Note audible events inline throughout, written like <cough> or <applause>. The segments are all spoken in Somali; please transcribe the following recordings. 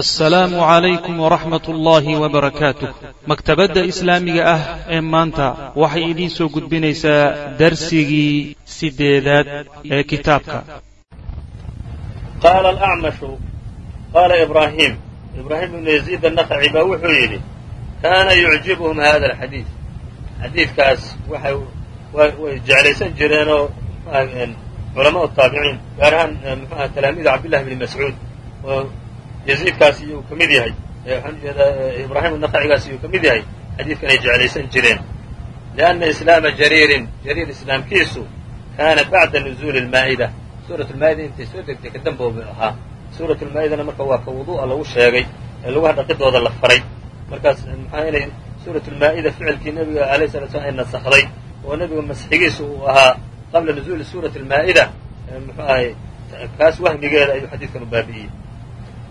assalaamu calaykum waraxmat ullaahi wabarakaatuh maktabadda islaamiga ah ee maanta waxay idiin soo gudbinaysaa darsigii sideedaad ee kitaabka. Qaala alacmashu qaala ibraahim. Ibraahim ibnu yaziid annaqaci baa wuxuu yidhi kaana yucjibuhum hada alxadiid xadiidkaas waxay way jeclaysan jireenoo culamaa taabiciin gaar ahaan mxuah talaamiida cabdillahi bni mascuud yaziidkaas iyuu ka mid yahay. Ibraahim naqacigaas iyuu ka mid yahay. Xadiidkan ay jeclaysan jireen. Lianna islaama jariirin jariir islaamkiisu kaana bacda nuzuuli lmaa'ida suurat lmaa'ida intay soo degtay ka damboobu ahaa. Suurat lmaa'idana marka waa ka wudu'a lagu sheegay ee lugaha dhaqidooda la faray. Markaas maxaa inay suurat lmaa'ida ficilkii nebiga alayh sala slam ay nasakday oo nebiga masxigiisu uu ahaa qabla nuzuuli suurati lmaa'ida muxuu ahay kaas wahmigeeda ayuu xadiidkan u baabi'iyey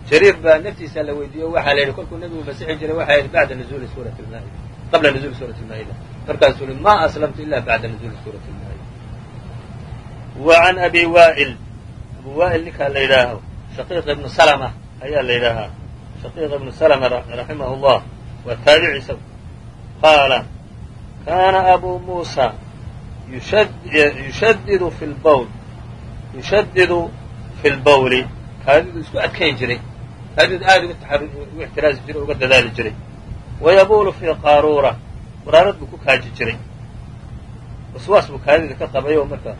jariir baa naftiisa la weydiiye o waxaa la yidhi kolkuu nebigu masixi jiray waxay yidhi bacda nuzuuli suurati lmaa'ida qabla nuzuuli suurati lmaa'ida. Markaasuu yihi ma aslamtu ila bacda nuzuuli suurati lmaa'ida. Wa can abi waa'il abu waa'il ninkaa la yidhaaho shaqiiq ibnu salama ayaa la yidhaahaa. Shaqiiq ibnu salama raximahu llah waa taabici qaala kaana abu muusa yushadidu fi lbawl yushadidu fi lbawli kaadidu isku adkayn jiray kaadidu aad ugu ixtiraazi jiray uga dadaali jiray wayabuulu fii qaaruura quraarad buu ku kaaji jiray waswaas buu kaadida ka qabay oo marka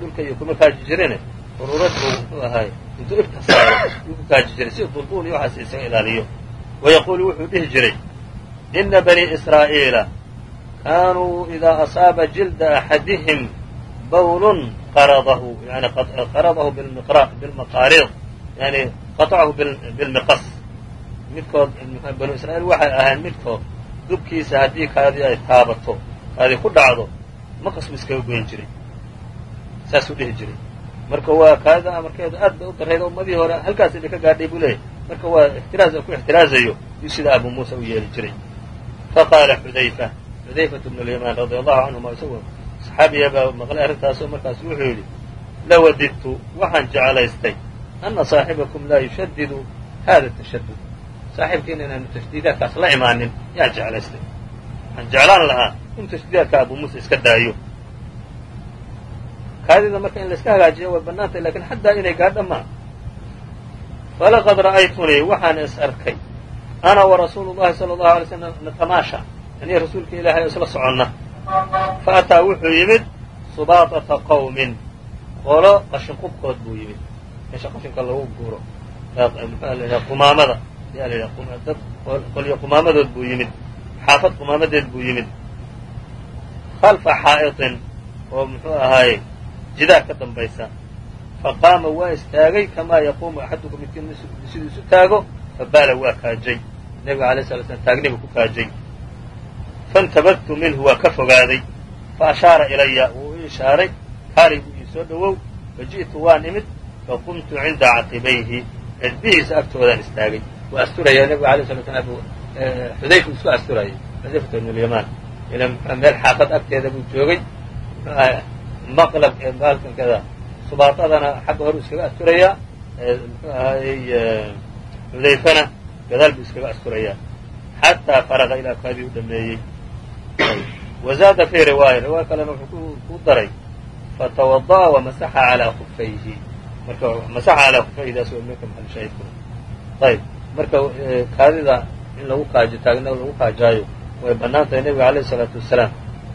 dhulka iyo kuma kaaji jirine quruurad buu ahaay intuu ibka saaro yuu ku kaaji jiray si dulduul iyo waxaas isaga ilaaliyo wayaquulu wuxuu dhihi jiray ina banii israa'iila kaanuu idaa asaaba jilda axadihim bawlun qaradahu yani qaradahu bilmaqaariid yani qaطacahu bilmiqas midkood banu israa'iil waxay ahayn midkood dubkiisa haddii kaadii ay taabato kaadii ku dhacdo maqas iskaga goyn jiray. Saasuu dhihi jiray. Marka waa kaadida amarkeedu aad bay u darrayd ummadihii hore halkaas idinka gaadhay buu leeyahy marka waa ixtiraaz ku ixtiraazayo yuu sida abu muusa u yeeli jiray. Faqaala xudayfa xudayfatu bnu lyamaan radia allahu canhuma isagu saxaabiya baa maqlay arrintaasoo markaas wuxuu yidhi lawadidtu waxaan jeclaystay ana saaxibakum laa yushadidu hada tashadud saaxiibkiina inaanu tashdiidaadkaas la imaanin yaan jeclaystay waxaan jeclaan lahaa in tashdiidaadka abu muusa iska daayo kaadida marka in layska hagaajiyo way bannaantay laakiin xataa inay gaadha maa falaqad ra'aytunii waxaan is arkay ana warasuulu llahi sala allahu alay slam natamaasha aniyo rasuulka ilaahay isla soconna fa ataa wuxuu yimid subaaطata qowmin qolo qashin meesha qashinka lagu guuro qumaamada yaa la yidhaha dad qolyo qumaamadood buu yimid xaafad qumaamadeed buu yimid khalfa xaa'iطin oo muxuu ahaaye jidaar ka dambaysa faqaama waa istaagay kamaa yaquumu axadukum midkiin siduu isu taago fabaala waa kaajay nebiga alay sala slam taagnibu ku kaajay faintabadtu minhu waa ka fogaaday fa ashaara ilaya wuu ii ishaaray kaalay buu ii soo dhowow faji'tu waan imid faqumtu cinda caqibayhi cidbihiisa agtoodaan istaagay waa asturaya nebigu alay sala slam xudayfa isku asturayay xudayfata ibn lyamaan ila meel xaafad agteeda buu joogay maqlab baalkankada subaatadana xagga hore iskaga asturayaa xudayfana gadaal buu iskaga asturayaa xataa faraqa ilaa kaadii u dhameeyey wazaada fii riwaaya riwaaya kalena wuxuu ku daray fatawada'a wamasaxa calaa kufayhi marka masaxa calaa kufayhidaas waa maxalshaahidku ayb marka kaadida in lagu kaajo taagna lagu kaajaayo way bannaan tahay nebiga alayh isalaatu wasalaam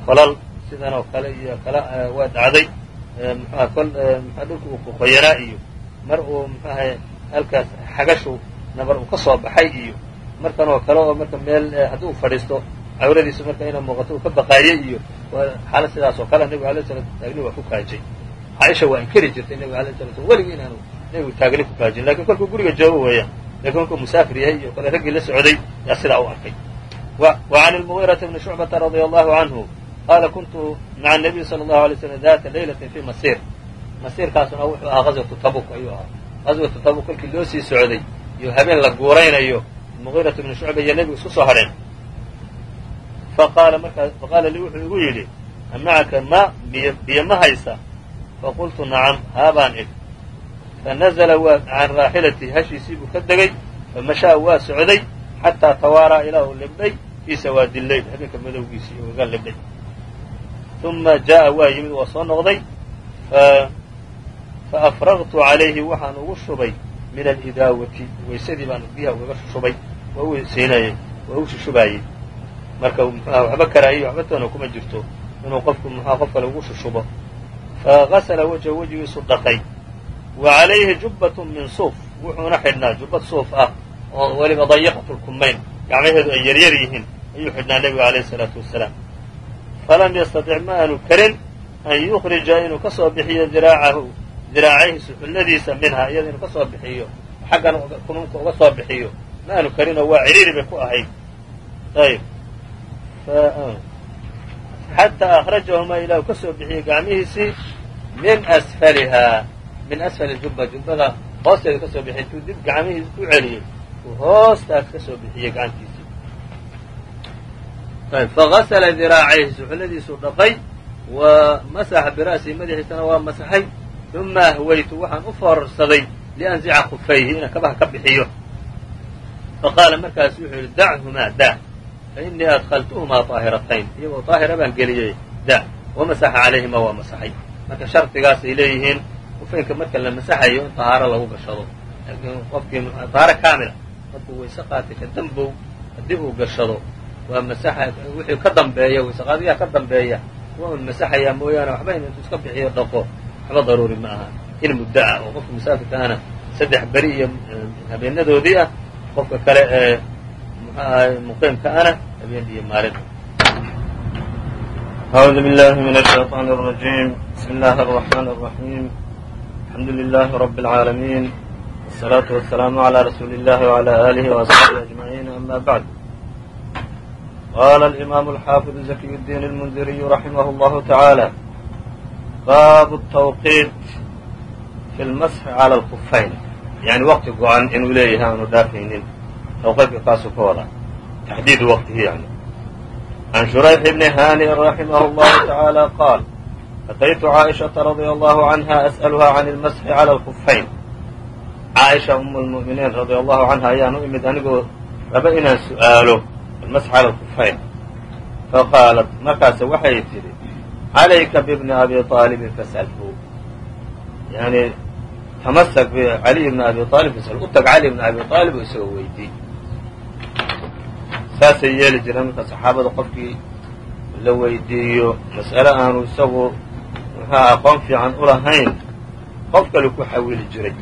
kolal sidan oo kale iyo kala waa dhacday mxuha kol mxua dhulka uu kuqoyanaa iyo mar uu mxuahay halkaas xagashu nabar uu ka soo baxay iyo markan oo kale oo marka meel haddii uu fadhiisto cawradiisu marka inay muuqato uu ka baqaayay iyo waa xaalad sidaas oo kale nebigu alay sala taagni waa ku kaajay caaisha waa inkeri jirtay nebiga alay sala slam weligii inaanu nebigu taagni ku kaajin laakiin kolkuu guriga joogo weeyaan laakiin kolkuu musaafir yahay iyo kole raggii la socday yaa sidaa u arkay. Wa can bni shucbata radia allahu canhu qaala kuntu maca nabiy sala allahu alay slam data laylatin fi masir masiirkaasuna wuxuu ahaa ghazwatu tabuk ayuu ahaa. Ghazwatu tabuk kolkii loo sii socday iyo habeen la guuraynayo mugiirata bni shucba iyo nebigu isku soo hadheen. Faqaala markaa faqaala lii wuxuu igu yidhi amacaka ma biyo ma haysa? Faqultu nacam haabaan id fanazla waa can raaxilati hashiisii buu ka degay famashaa waa socday xataa tawaaraa ilaa uu libdhay fii sawaadi leyl habeenka madowgiisii uga libdhay uma jaa'a waa yimid waa soo noqday faafragtu calayhi waxaan ugu shubay min alidaawati waysadii baan biyaha ugaga shubay waa u siinayey waa u shushubaayey marka mxuha waxba karaahiye waxba toona kuma jirto inuu qofku mxuha qof kale ugu shushubo asla wajha wejigiisu dhaqay wa calayhi jubbat min suuf wuxuuna xidhnaa jubbad suuf ah oo weliba dayiqatlkumayn gacmaheedu ay yaryar yihiin ayuu xidhnaa nebigu alayh salaatu wasalaam falam yastatic ma aanu karin an yukhrija inuu ka soo bixiyo diraacahu diraacayhi suxulladiisa minhaa iyada inuu ka soo bixiyo xaggan kununka uga soo bixiyo ma aanu karinoo waa ciriiri bay ku ahayd ayb xataa akhrajahumaa ilaa uu ka soo bixiyey gacmihiisii min asfalihaa min asfali jubba jubbada hoosteeda ka soo bixiyay intuu dib gacmihiisa u celiyey uu hoostaas ka soo bixiyey gacantiisii ayb fagasla diraacayhi suxulladiisuu dhaqay wa masaxa bira'sihi madaxiisana waa masaxay uma ahwaytu waxaan u foorarsaday lianzica khufayhi inaan kabaha ka bixiyo faqaala markaas wuxuu yidhi dachumaa da fainii adkltuhumaa aahiratayn iyagoo aahira baan geliyey da wamasaxa calayhimaa waa masaxay marka shardigaas ay leeyihiin kufaynka marka la masaxayo in ahaaro lagu gashado qofkii ahaaro kaamila markuu wayse qaatay ka dambow haddii uu gashado waa masaxa wixii ka dambeeya waysaqaadiyaha ka dambeeya waa un masaxayaa mooyaane waxba in intuu iska bixiyo dhaqo waxba daruuri ma aha in muddo ah oo qofka musaafirka saddex beri iyo habeenadoodii ah qofka kale ee ahay muqiimka ana habeen iyo maalin أعوذ بالله من الشيطان الرجيم بسم الله الرحمن الرحيم الحمد لله رب العالمين والصلاة والسلام على رسول الله وعلى آله وأصحابه أجمعين أما بعد قال الإمام الحافظ زكي الدين المنذري رحمه الله تعالى bab التwqيt في الmasx عalى الخفayn yani wqti go-an inuu leeyahay aanu dhaafaynin twqiidka kaasuu ka wadaa taxdiid wqtihi yani عan شhurayح بn hani رaحimه الlه taعaalى qاal أتytu caaئiشhaةa رadي الlه عanهa أsأlha عan الmasxi عalى الخفayn caaئiشha um الmuؤminiin radي الlahu canha ayaan u imid anigoo raba inaan su'aalo almasx عalى الخفayn faqaalat markaase waxay tidhi عalayka bbni abi طaalibin fasalhu yani tamasak bcaliy bni abi aalib fasal u tag cali bni abi aalib oo isagoo weydii saasay yeeli jireen marka saxaabada qofkii la weydiiyo mas'ale aanu isagu muxua aqoon fiican u lahayn qof kale ku xawili jiray.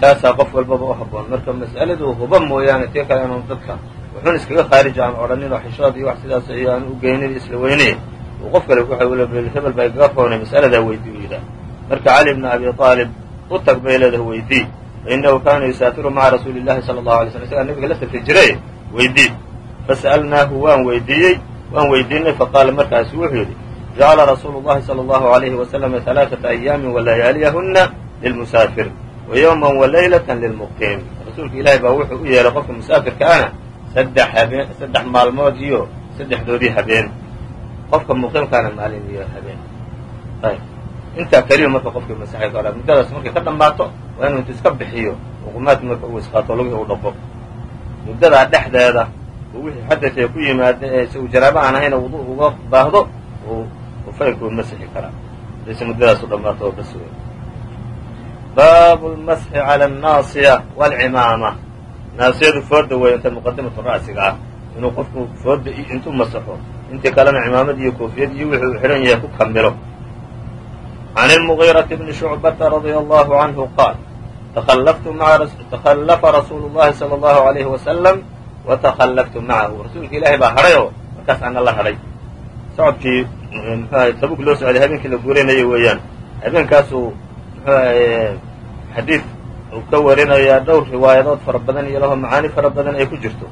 Saasaa qof walbaba u haboon marka mas'aladu huba mooyaane tii kale aanu dadka wuxuun iskaga khaarij aan odhanin oo xishood iyo wax sidaas iyo aan u geynin isla weynay uu qof kale ku xawilo hebel baa igaga roonay mas'aladaa weydii yidhaah marka cali bni abi aalib u tag bay leedahay weydii fainahu kaana yusaafiru maca rasuuli llahi sala allahu alay slam isagaa nabiga la safri jiray weydii fasa'alnaahu waan weydiiyey waan weydiinay faqaala markaasu wuxuu yidhi jacala rasuulu llahi sala allahu alayhi wasalama alaaثata ayaamin walayaaliyahuna lilmusaafir wa yowman walaylatan lilmuqiim rasuulka ilaahay baa wuxuu u yeelay qofka musaafirka ana saddex habeen saddex maalmood iyo saddexdoodii habeen qofka muqiimkaana maalin iyo habeen intaa keliya marka qofkii masaxay ka muddadaas markay ka dhammaato waa inuu intu iska bixiyo uqumaadki marka u isqaato lugihii u dhaqo muddadaa dhexdeeda uu wixii xadadee ku yimaada ee isagu janaabo aan ahayna wudu uga baahdo uu ufayrkuu masixi karaa. Hadayse muddadaas u dhammaato oo bas wey baabu lmasxi cala annaasiya waalcimaama naasiyadu fooda weey inta muqadimatu ra'siga ah inuu qofku fooda intuu masaxo intii kalena cimaamad iyo koofiyad iyo wixii uu xidhan yahay ku kamilo عن المغيرة بن شعبة رضي الله عنه قال تخلف رsuuل اللhi صلى الله عليه وسلم وتخلفت معه rasuulka ilaahay baa hadhay oo markaas ana la hadhay socodkii tabuk loo socday habeenkii la guurinayay weeyaan habeenkaasuu xadiid uu ka warinayaa dhowr riwaayadood fara badan iyo laho macaani fara badan ay ku jirto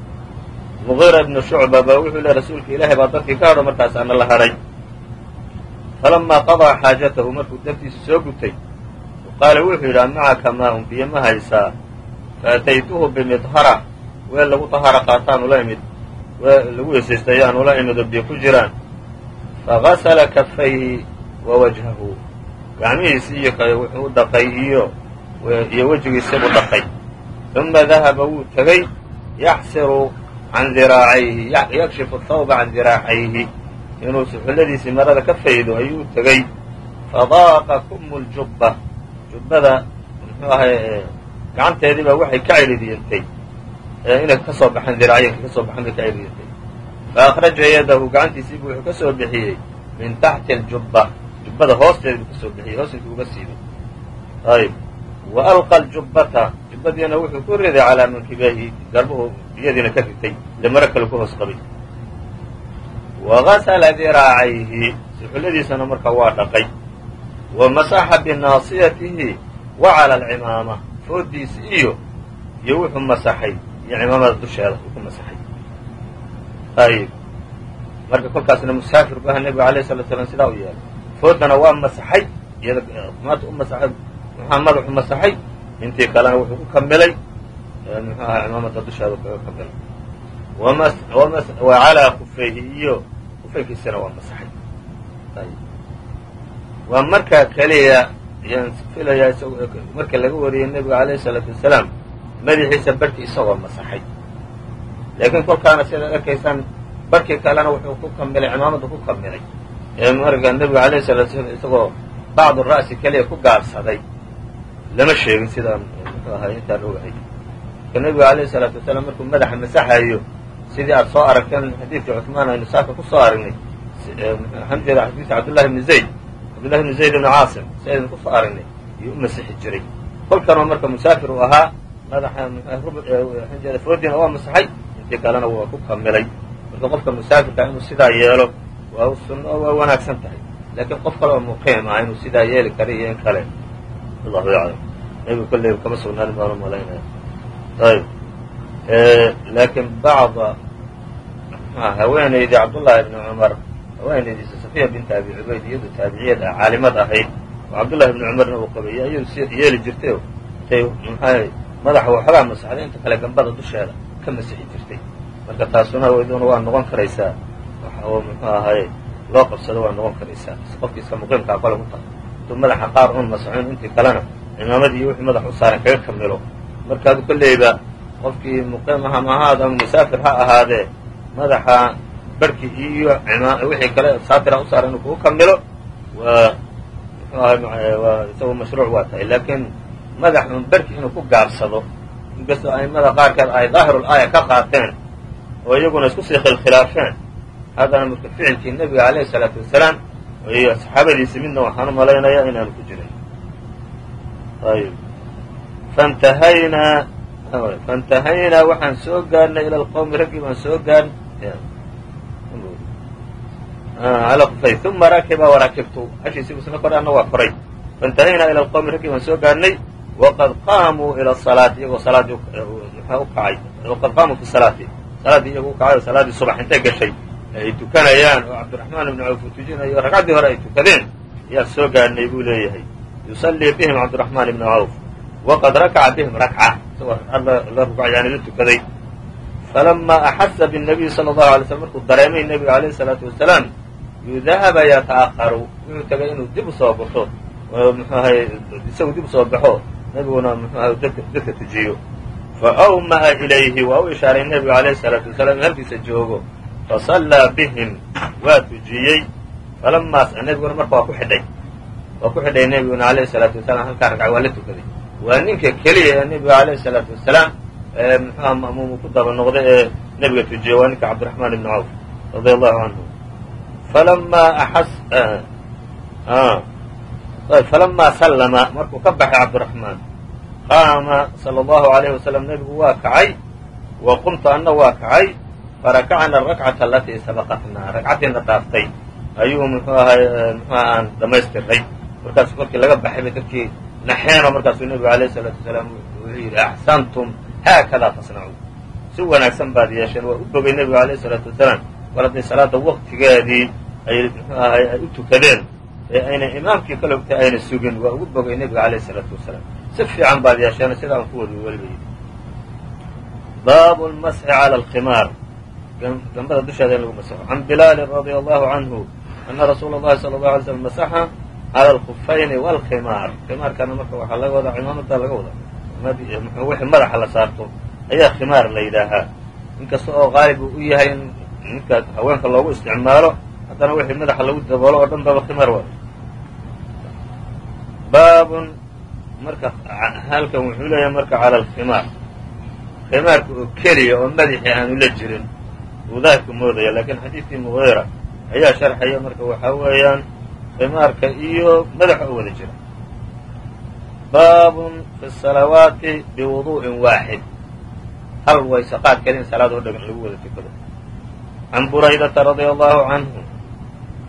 مغيرة بن شhuعبة ba wuxuu le rasuulka ilaahay baa dadkii ka hadho markaas ana la hadhay falamaa qadaa xaajatahu markuu dartiisa soo gutay qaala wuxuu yidhi amacaka maaun biyo ma haysaa faataytuhu bimidhara weel lagu tahara qaataan ula imid lagu weysaysta ayaan ula imid oo biyo ku jiraan fagasala kafayhi wa wajhahu gacmihiisi iyo wuxuu dhaqay iyo iyo wejigiisibu dhaqay uma dahaba wuu tegey yaxsiru can diraacayhi yakshifu thawba can diraacayhi inuu suxulladiisii marada ka faydo ayuu tegey fadaaqa kumu ljubba jubbada muxuu ahay gacanteediiba waxay ka celidiyantay. Inay ka soo baxeen diraacyinka ka soo baxeen bay ka celidiyantay. Gacantiisiibu wuxuu ka soo bixiyey min taxti اljubba jubbada hoosteeda buu ka soo bixiyey hoostiisu uga siibay. Ayb wa alqa aljubbata. Jubbadiina wuxuu ku riday calaa mankibayhi garbuhu iyadiina ka ritay. Ile maro kale ku hoos qabay wa gasla diraacayhi suxulladiisana marka waa dhaqay wa masaxa binaasiyatihi wa cala alcimaama foodiisi iyo iyo wuxuu masaxay iyo cimaamada dusheeda ku masaxay ayb marka kolkaasna musaafir bu aha nebigu alayh salatu slam sidaa u yeelay foodana waa masaxay iyada maanta u masaxay muxua madaxu masaxay intii kalena wuxuu ku kamilay muxuu aha cimaamada dusheeda kaga kamilay wa calaa kufayhi iyo kufaykiisana waa masaxay. Waa markaa keliya yaan filayaa marka laga wariyey nebiga alayhi salaatu wasalaam madaxiisa barhkii isagoo masaxay. Laakiin kolkaana sidaad arkaysaan barkii kalena wuxuu ku kamilay cimaamada ku kamilay. Marka nebiga alayhi salatu slam isagoo bacdu ra'si keliya ku gaabsaday lama sheegin sidaan muxuu ahay intaan ogahay. Marka nebiga alayhi salaatu wasalaam markuu madaxa masaxayo sidii aad soo aragteen xadiidkii cuثmaan aynu saaka ku soo aragnay waxaan jeeda xadiidka cabdullahi bni zayd cabdullahi bni zayd bni caasim si ku soo aragnay ayuu u jiray. Kolkanoo marka musaafir uu ahaa madaxa jeeda foodiina waa masaxay intii kalena waa ku kamilay. Marka qofka musaafirka inuu sidaa yeelo waa sunno waa wanaagsan tahay. Laakiin qof kale oo muqiim ah inuu sidaa yeeli kara iyo in kale. Allahu yaclam. Nebigu kolleyba kama sugnaanin baan u malaynaya ayb laakiin bacda haweenaydii cabdullahi bni cumar haweenaydiisa safiya binta abi cubayd iyadu taabiciyad ah caalimad ahayd oo cabdullahi bni cumarna uu qabeeyey ayadu si yeeli jirtay oo intay maxaa madaxa waxoogaa masaxday inta kale gambada dusheeda ka masixi jirtay. Marka taasuna yduna waa noqon karaysaa oo muxuu ahay loo qabsado waa noqon karaysaa. Qofki iska muqiimkaa kole ku tahay. Intuu madaxa qaar un masaxo in intii kalena cimaamadii iyo wixii madax u saaran kaga kamilo. Markaad kolleyba qofkii muqiim aha ma ahaado ama musaafir ha ahaadee madaxa barhkii iyo wixii kale saatira u saaran inuu kugu kamilo waa muxuu ahay waa isagu mashruuc waa tahay laakiin madax un barhki inuu ku gaabsado inkastoo aimada qaarkeed ay daahirul aaya ka qaateen oo iyaguna isku sii khilkhilaafeen. Haddana marka ficilkii nebiga alayhi salaatu wasalaam iyo saxaabadiisi midna waxaan u malaynayaa inaanu ku jirin. Ayb fantahaynaa faintahaynaa waxaan soo gaarnay ila alqowmi raggii baan soo gaarn ala kufay uma rakiba warakibtu hashiisibu isna koray anna waa koray faintahaynaa ila alqowmi raggii baan soo gaarnay waqad qaamuu ila salaati iyagoo salaaddii muxuu u kacay waqad qaamuu fi salaati salaaddii iyagoo u kacay oo salaaddii subax intay gashay ay tukanayaan oo cabdiraxmaan ibni cawf uu tujinayo ragcaddii hore ay tukadeen ayaan soo gaarnay buu leeyahay yusallii bihim cabdiraxmaan ibni cawf waqad rakaca bihim rakca isagoo ragcad la rugacyaani la tukaday falamaa axasa binabiyi sala allahu alay slm markuu dareemay nebiga alayhi salaatu wasalaam yudahaba yata'aqaru wuxuu tagay inuu dib u soo baxo oo isagu dib u soo baxo nebiguna muxuahay dadka tujiyo faawma'a ilayhi waa u ishaaray nebigu alayhi salaatu wasalaam in halkiisa joogo fasallaa bihim waa tujiyey falamaas nebiguna marka waa ku xidhay waa ku xidhay nebiguna alayhi salaatu wasalaam halkaa ragca waa la tukaday waa ninka keliya ee nebiga alayhi salaatu wasalaam mxuha ma'muum ku daba noqday ee nebiga tujiyey waa ninka cabdiraxmaan ibni cawf radia allahu canhu falamaa sallama markuu ka baxay cabdiraxmaan qaama sala allahu alayhi wasalam nebigu waa kacay wa qumtu anna waa kacay farakacna arakcata alatii sabaqatnaa ragcaddiina dhaaftay ayuu muxuu ahay muxuha aan dhammaystirnay markaasu kolkii laga baxay bay dadkii naxeeno markaasuu nebigu alayh isalaatu wasalaam wuxuu yidhi axsantum haakadaa tasnacu si wanaagsan baad yeesheen waa u bogay nebigu alayh isalaatu wasalaam war hadday salaada waqtigeedii ay muxuu ahay ay u tukadeen ee aynay imaamkii kale ogtay ayna sugin waa ugu bogay nebiga alayh isalaatu wasalaam si fiican baad yeesheen sida aan ku wadi weliba yidhi baabu lmasxi cala alkhimaar gambada dusheeda in lagu masaxo can bilaalin radia allahu canhu ana rasuula اllahi sala allahu alay slm masaxa cala alkufayni wاlkhimaar khimaarkana marka waxaa laga wadaa cimaamada laga wadaa wixii madaxa la saarto ayaa khimaar la yidhaahaa. Inkasta oo qaalib uu u yahay in ninka haweenka loogu isticmaalo haddana wixii madaxa lagu daboolo oo dhan baba khimaar wa baabun marka halkan wuxuu leeyahay marka cala alkhimaar khimaarka oo keliya oo madaxii aanu la jirin uu daahirka moodaya laakiin xadiidkii mugiira ayaa sharxaya marka waxaa weeyaan khimaarka iyo madaxa oo wada jira baabun fi salawaati biwudu'in waaxid hal wayse qaad keli in salaadoo dhamin lagu wada tukado can buraydata radia allahu canhu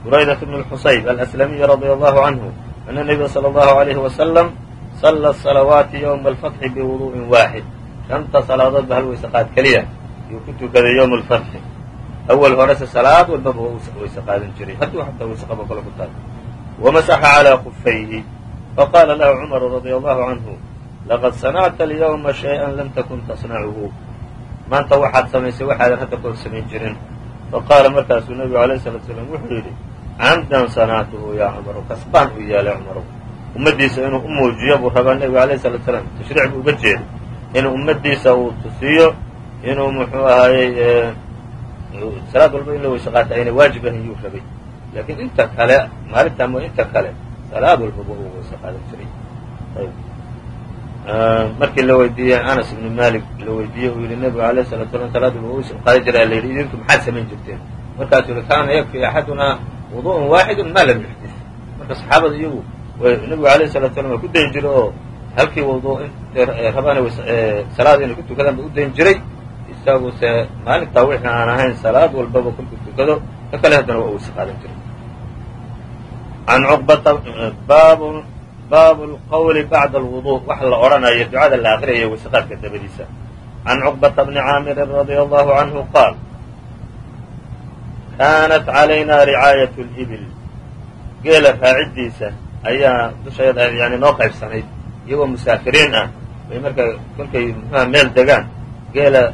buraydat bn lxusayb alaslamiy radia allahu canhu ana nabiya sala allahu alayhi wasalam salla salawaati yowma alfatxi biwudu'in waaxid shanta salaadoodba hal wayse qaad keliya. Ayuu ku tukaday yowma alfatxi awal horese salaad walbaba wayse qaadan jiray. Hadduu xataa wayse qabo kale ku taal. Wamasaxa calaa kufayhi faqaala lahu cumaru radia allahu canhu laqad sanacta alyawma shay-an lam takun tasnacuhu maanta waxaad samaysay waxaadan hadda koor samayn jirin faqaala markaasuu nebigu alayh salatu salaam wuxuu yidhi camdan sanactuhu yaa cumaru kasbaan u yeelay cumaru ummaddiisa inuu u muujiyo buu rabaa nebigu alayh salatu salaam tashriic buu uga jeeday inuu ummaddiisa uu tusiyo inuu muxuu ahaayey salaad walba in la weyse qaata aynay waajib ahayn yuu rabay laakiin inta kale maalinta ama inta kale salaad walbaba uu weyse qaadan jiray markii la weydiiyey anas ibnu malik la weydiiyey uu yidhi nebigu alayh salatu salam salaad walba weyse qaadan jiray. La yidhi idinku maxaad samayn jirteen? Markaasuu yihi kaana yakfi axadunaa wudu'un waaxidun ma lam yuxdis. Marka saxaabada iyagu nebigu alayh salatu salam ku dayn jiray oo halkii wudu rabaan salaad inay ku tukadaan ba u dayn jiray. Isaguse maalintaa wixii aan ahayn salaad walbaba kolkuu tukado. Ka kale haddana waa weyse qaadan jiray an baabu lqawli bacda alwudu waxa la odhanayo ducada la akriyaya weyseqaadka dabadiisa can cuqbata bni caamirin radia allahu canhu qaal kaanat calayna ricaayat libil geela raaciddiisa ayaa dushayada yani noo qaybsanayd iyagoo musaafiriin ah bay marka kolkay muxuha meel degaan geela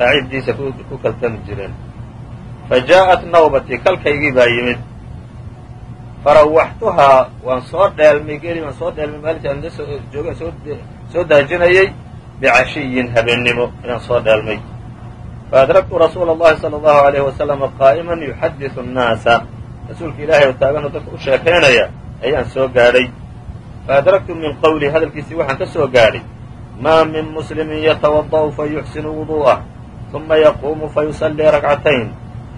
raaciddiisa ku kaltami jireen fa jaa'at nawbatii kalkaygii baa yimid farawwaxtuhaa waan soo dheelmay geli waan soo dheelmay maalintii aan joogeen soo daajinayay bicashiyin habeennimo ayaan soo dheelmay. Faadragtu rasuula allahi sala allahu alayhi wasalama qaa'iman yuxadisu annaasa rasuulka ilaahay oo taaganoo dadka u sheekaynaya ayaan soo gaadhay faadragtu min qowlii hadalkiisii waxaan ka soo gaadhay maa min muslimin yatawada'u fa yuxsinu wuduu'ah uma yaquumu fa yusallii rakcatayn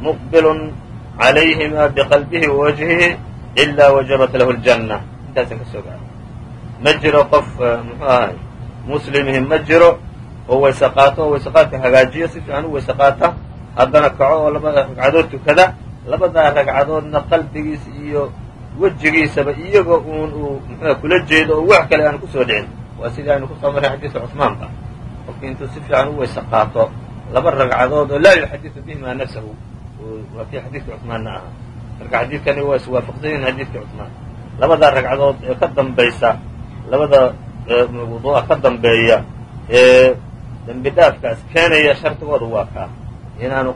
muqbilun calayhimaa biqalbihi wajhihi ilaa wajabat lahu ljanna intaasaan ka soo gaadhay ma jiro qof muxuu ahay muslimihi ma jiro oo qaato oo weyse qaadka hagaajiyo si fiican u qaata haddana kaco oo labada ragcadood tukada labadaa ragcadoodna qalbigiisa iyo wejigiisaba iyaga uun uu muxuua kula jeedo oo wax kale aan ku soo dhicin waa sidii aynu ku soo marray xadiidka cusmaanba qofkii intuu si fiican u qaato laba ragcadood oo laa yuxadiثu bihima nafsahu waa kii xadiidka cusmaanna ahaa marka xadiidkani waa iswaafaqsan yihiin xadiidka cusmaan. Labada ragcadood ee ka dambaysa labada wuduu'a ka dambeeya ee dembi dhaafkaas keenaya shardigooda waa kaa inaanu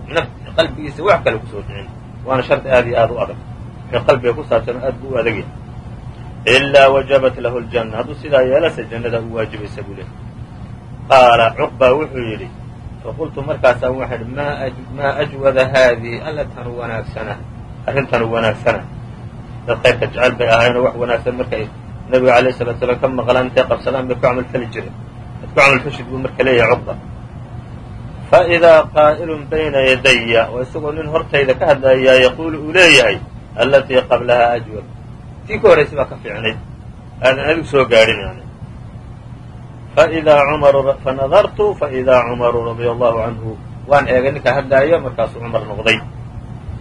qalbigiisa wax kale ku soo dhicin waana shardi aad iyo aad u adag. Wixii qalbiga ku saabsan aad buu u adag yahay ilaa wajabat lahu ljanna. Hadduu sidaa yeelase jannada u waajibaysa buu lehy qaala cuqba wuxuu yidhi faqultu markaasaan waxaa idhi maa ajwada haadihi alla tanu wanaagsana arrintanu wanaagsana dad khayrka jecel bay ahaynoo wax wanaagsan markay nabiga alayh salatu salaam ka maqlaan intay qabsadaan bay ku camalfali jireen. Ad ku camalfashid buu marka leeyahay cuqba faidaa qaa'ilun bayna yadaya oo isagoo nin hortayda ka hadlayaa yaquulu uu leeyahay allatii qablaha ajwad tii ka horraysay baa ka fiicnayd. Aadan adigu soo gaadhin yani fanadartu faidaa cumaru radia allahu canhu waan eegay ninka hadlaayo markaasuu cumar noqday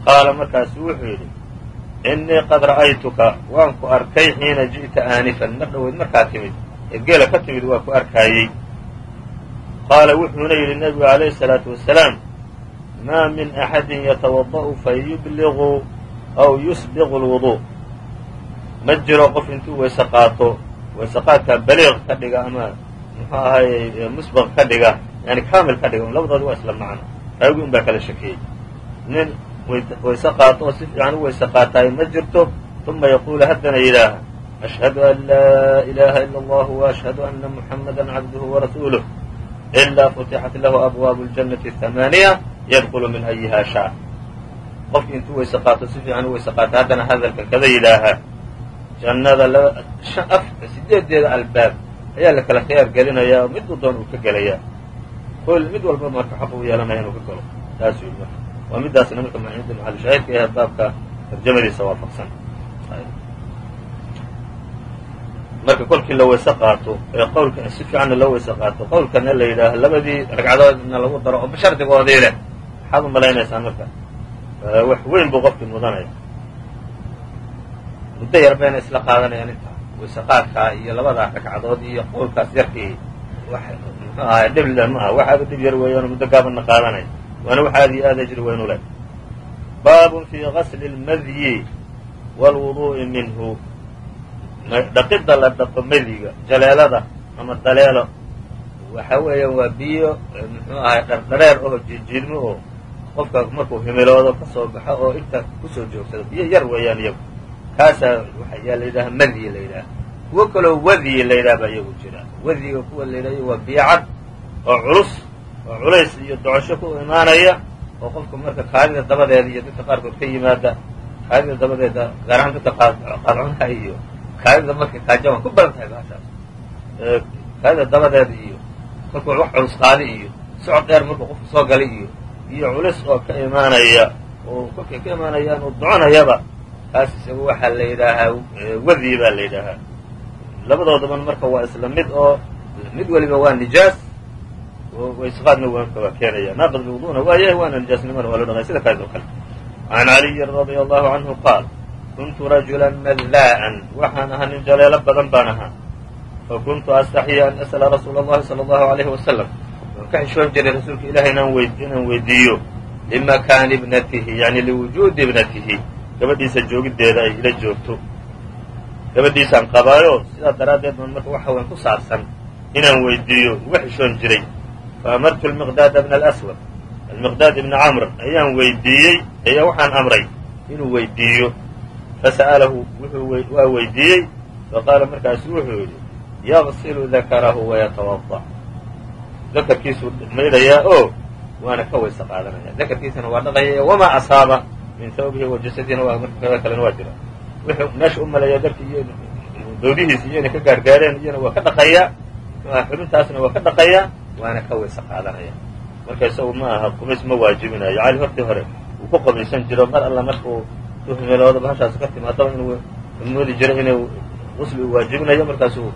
qaala markaasu wuxuu yidhi innii qad ra'aytuka waan ku arkay xiina ji'ta aanifan mar dhoweyd markaa timid ee geela ka timid waa ku arkaayey qaala wuxuuna yidhi nebigu calayhi salaatu wasalaam maa min axadin yatawada'u fayubligu aw yusbiqu lwudu' ma jiro qof intuu weyse qaato weyse baliiq ka dhiga ama muxuu ahaayey musbaq ka dhiga yani kaamil ka dhiga labadooda waa isla macno raawi un baa kala shakeeyey nin weyse qaato oo si ma jirto uma yaquulu haddana yidhaaha ashhadu an laa ilaha ila allah وashhadu ana muxamada cabduhu warasuuluh ilaa futixat lahu abwaabu اljannati hamaaniya yadkulu min ayiha shaa qofki intuu weyse qaato si haddana hadalka kada yidhaahaa jannada sideedeeda albaab ayaa la kala khiyaar gelinayaa oo doon uu ka gelayaa mid walba marka xaq uu yeelanaya inuu ka galo taas waa midaasna marka macinda maxalushaahidka ahe baabka tarjamadiisa waafaqsan. Marka kolkii la weyse qaato ee qowlka si fiicanna loo weyse qaato qowlkana la yidhaaho labadii ragcadoodna lagu daro oo shardigoodii leh maxaad u malaynaysaan marka? Wax weyn buu qofkii mudanaya. Muddo yar bayna isla qaadanayaan inta weyse qaadkaa iyo labadaa ragcadood iyo qowlkaas yarkii. Wax muxuu ahay dhib ma aha. Wax aad u dhib yar weeyaanoo muddo gaabanna qaadanaya waana wax aad iyo aad ajri weyn u leh baabun fii gasli اlmadyi wاlwuduu'i minhu dhaqidda la dhaqo madiga jaleelada ama daleelo waxa weeyaan waa biyo muxuu ahay dhardhareer oo jijiidmo oo qofka markuu himiloodo ka baxo oo inta ku joogsado biyo yar weeyaan iyagu kaasaa yaa la yidhaha madyi la yidhaha kuwo kaloo wadiyi la yidhaha baa iyagu jira wadiga kuwa la yidhahyo waa biyo cad oo culus oo culays iyo docosho ku imaanaya oo qofka marka kaadida dabadeeda iyo dadka qaarkood ka yimaada kaadida dabadeeda gaar ahaan dadka qaadcunaha iyo kaadida marka kaaja waan ku badan tahay baashaas kaadida dabadeeda iyo kolkuu wax culus qaadi iyo socod dheer markuu qofku soo galay iyo iyo culis oo ka imaanaya oo kolkay ka imaanayaan uu doconayaba taas isaga waxaa la yidhaahaa wadyi baa la yidhaahaa. Labadoodaban marka waa isla mid oo mid weliba waa nijaas waysqaadna waa keenaya naaqid biwuduna waa yahay waana nijaasnimana waa loo dhaqaya sida kuntu nin jaleelo badan baan ahaa fakuntu astaxyi an as'la rasuula اllahi salى allahu alayhi wasalam waan ka xishoon jiray rasuulka ilahi inaan weydiiyo limakaani ibnatihi yani liwujuudi ibnatihi gabadhiisa joogiddeeda ay ila joogto gabadhiisaan sidaa daraaddeed baan marka waxa weyn ku saabsan inaan weydiiyo uga xishoon jiray faamartu almiqdaada bna alaswad. Almiqdaad ibna camr ayaan weydiiyey ayaa waxaan amray inuu weydiiyo. Fasa'alahu waa weydiiyey faqaala markaasu wuxuu yidhi yaqsilu dakarahu wayatawada dakarkiisuu maydhayaa oo waana ka weyse qaadanaya. Dakarkiisana waa dhaqaya wamaa asaaba min hawbihi wa jasadihina marka kalena waa jira. Wuxuu meesha u maleeya darki iyo ka dhaqayaa waana ka weyse qaadanaya marka isagu ma aha qubays ma waajibinayo cali hortii hore wuu ku qabaysan jiro mar alla markuu tuhmelooda bahashaas ka timaadaba inuu moodi jiro inuu qusli uu waajibinayo markaasuu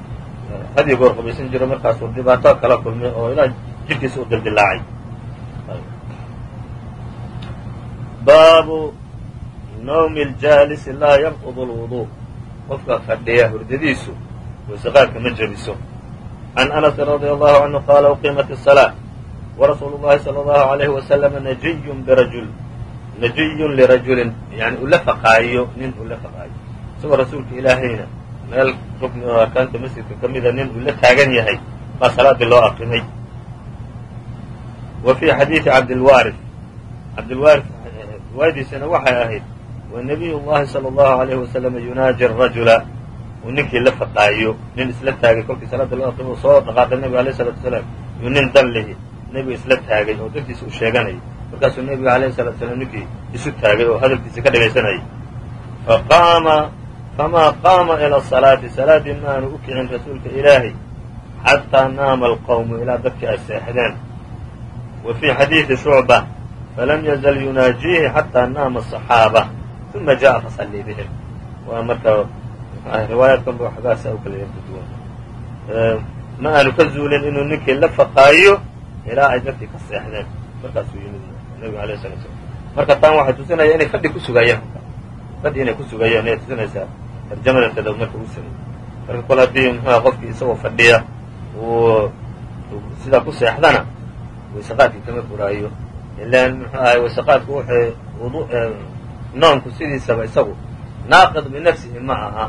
hadiyo goor qabaysan jiro markaasuu dhibaato kala kulmay oo ilaa jidhkiisa u dildilaacay baabu nawmi اljaalisi laa yanqud اlwudu qofka fadhiya hurdadiisu weyseqaadka ma jebiso can anasi radia allahu canhu qaala uqiimat الsalaaة warasuulu اllahi salى اllahu عalayhi waslama najiyun birajul najiyun lirajulin yani ula faqaayo nin ula faqaayo isagoo rasuulka ilaahayna meel rukni oo arkaanta masjidka ka mida nin uu la taagan yahay baa salaadii loo aqrimay wa fii xadiidi cabdilwaari cabdilwaari riwaayadiisana waxay ahayd wa nabiy llahi salى اllahu alayhi wasalama yunaaji rajula uu ninkii la faqaayo nin isla taagay kolkii salaada loo aqrimo soo dhaqaaqay nebiga alayh salatu wasalaam. Yuu nin dan lihi nebiga isla taagay oo dartiisa u sheeganayay. Markaasuu nebiga alayhi salatu salaam ninkii isu taagay oo hadalkiisa ka dhagaysanayay. Faqaama famaa qaama ila salaati salaaddii maaanu u kicin rasuulka ilaahay xataa naama alqowmu ilaa dadkii ay seexdeen. Wa fii xadiidi shucba falam yazal yunaajiihi xataa naama asaxaaba uma jaءa fasallii bihim. Waa marka riwaayaadkan ba waxgaasa u kala yarka duwan. Ma aanu ka zuulin inuu ninkii la faqaayo ilaa ay dadkii ka seexdeen. Markaasuu yimid nebiga alayh sala slam marka taan waxay tusinaya inay fadhi ku sugayaan. Fadhi inay ku sugayaan ayay tusinaysaa tarjamadanteeda marka u samey marka kol haddii muxuha qofkii isagoo fadhiya uu sidaa ku seexdana weyseqaadkii kama furaayo ilaan muxuu ahay weyseqaadku wuxuu wudu noonku sidiisaba isagu. Naaqid binafsihi ma aha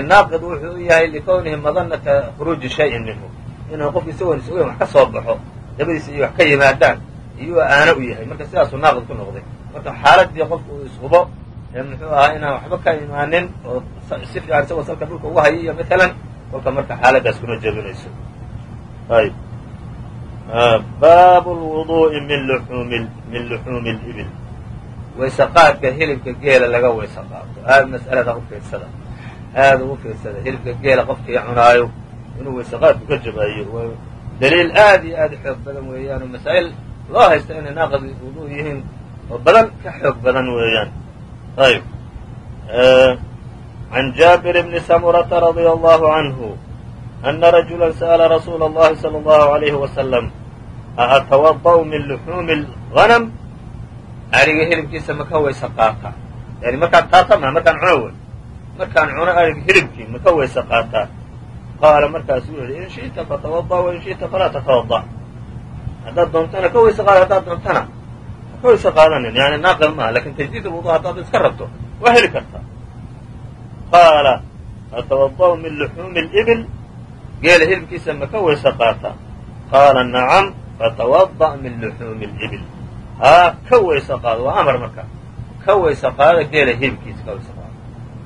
naaqid wuxuu u yahay likownihi madanata khuruuji shayin minhu. Inuu qofku isagoon is-ogeyn wax ka soo baxo dabadiisa iyo wax ka yimaadaan iyuu aano u yahay. Marka sidaasuu naaqid ku noqday. Marka xaaladii qofku uu ishubo ee muxuu ahaa inaan waxba ka imaanin oo si fiican isagoo salka dhulka uga hayo iyo matalan kolka marka xaaladaas kuma jebinayso baabu lwuduu'i min luxuumi min luxuumi libil wayse hilibka geela laga wayse qaato mas'aladaa u fiirsada aada ugu fiirsada hilibka geela qofkii cunaayo inuu wayse qaadku ka jabayo daliil aad iyo aad u xoog badan weeyaan oo masaa'il loo haysta inay naaqid wudu yihiin oo badan ka xoog badan weeyaan ayb عن جابر بن سمرة رضي الله عنه أن رجuلا سأل رsuuل اللhi صلى الله عليه وسلم أأتوضأ min لحوم الغنم ariga hilibkiisa maka wayse qaataa yani markaan qaata ma markaan cuno wey markaan cuno anig hilibkii maka weyse qaataa. Qaala markaasu wuxu yidhi in shi'ta fatawada wa in shi'ta falaa tatawada haddaad doontana ka weyse qaada haddaad doontana ka weyse qaadanin. Yani naaqil maaha laakiin tajdiid wudu haddaad iska rabto. Waa heli kartaa qaala atawada'u min luxuumi libil geela hilibkiisa maka weyse qaataa qaala nacam fatawada' min luxuumi libil haa ka weyse qaado waa amar marka. Ka weyse qaada geela hilibkiisa ka weyse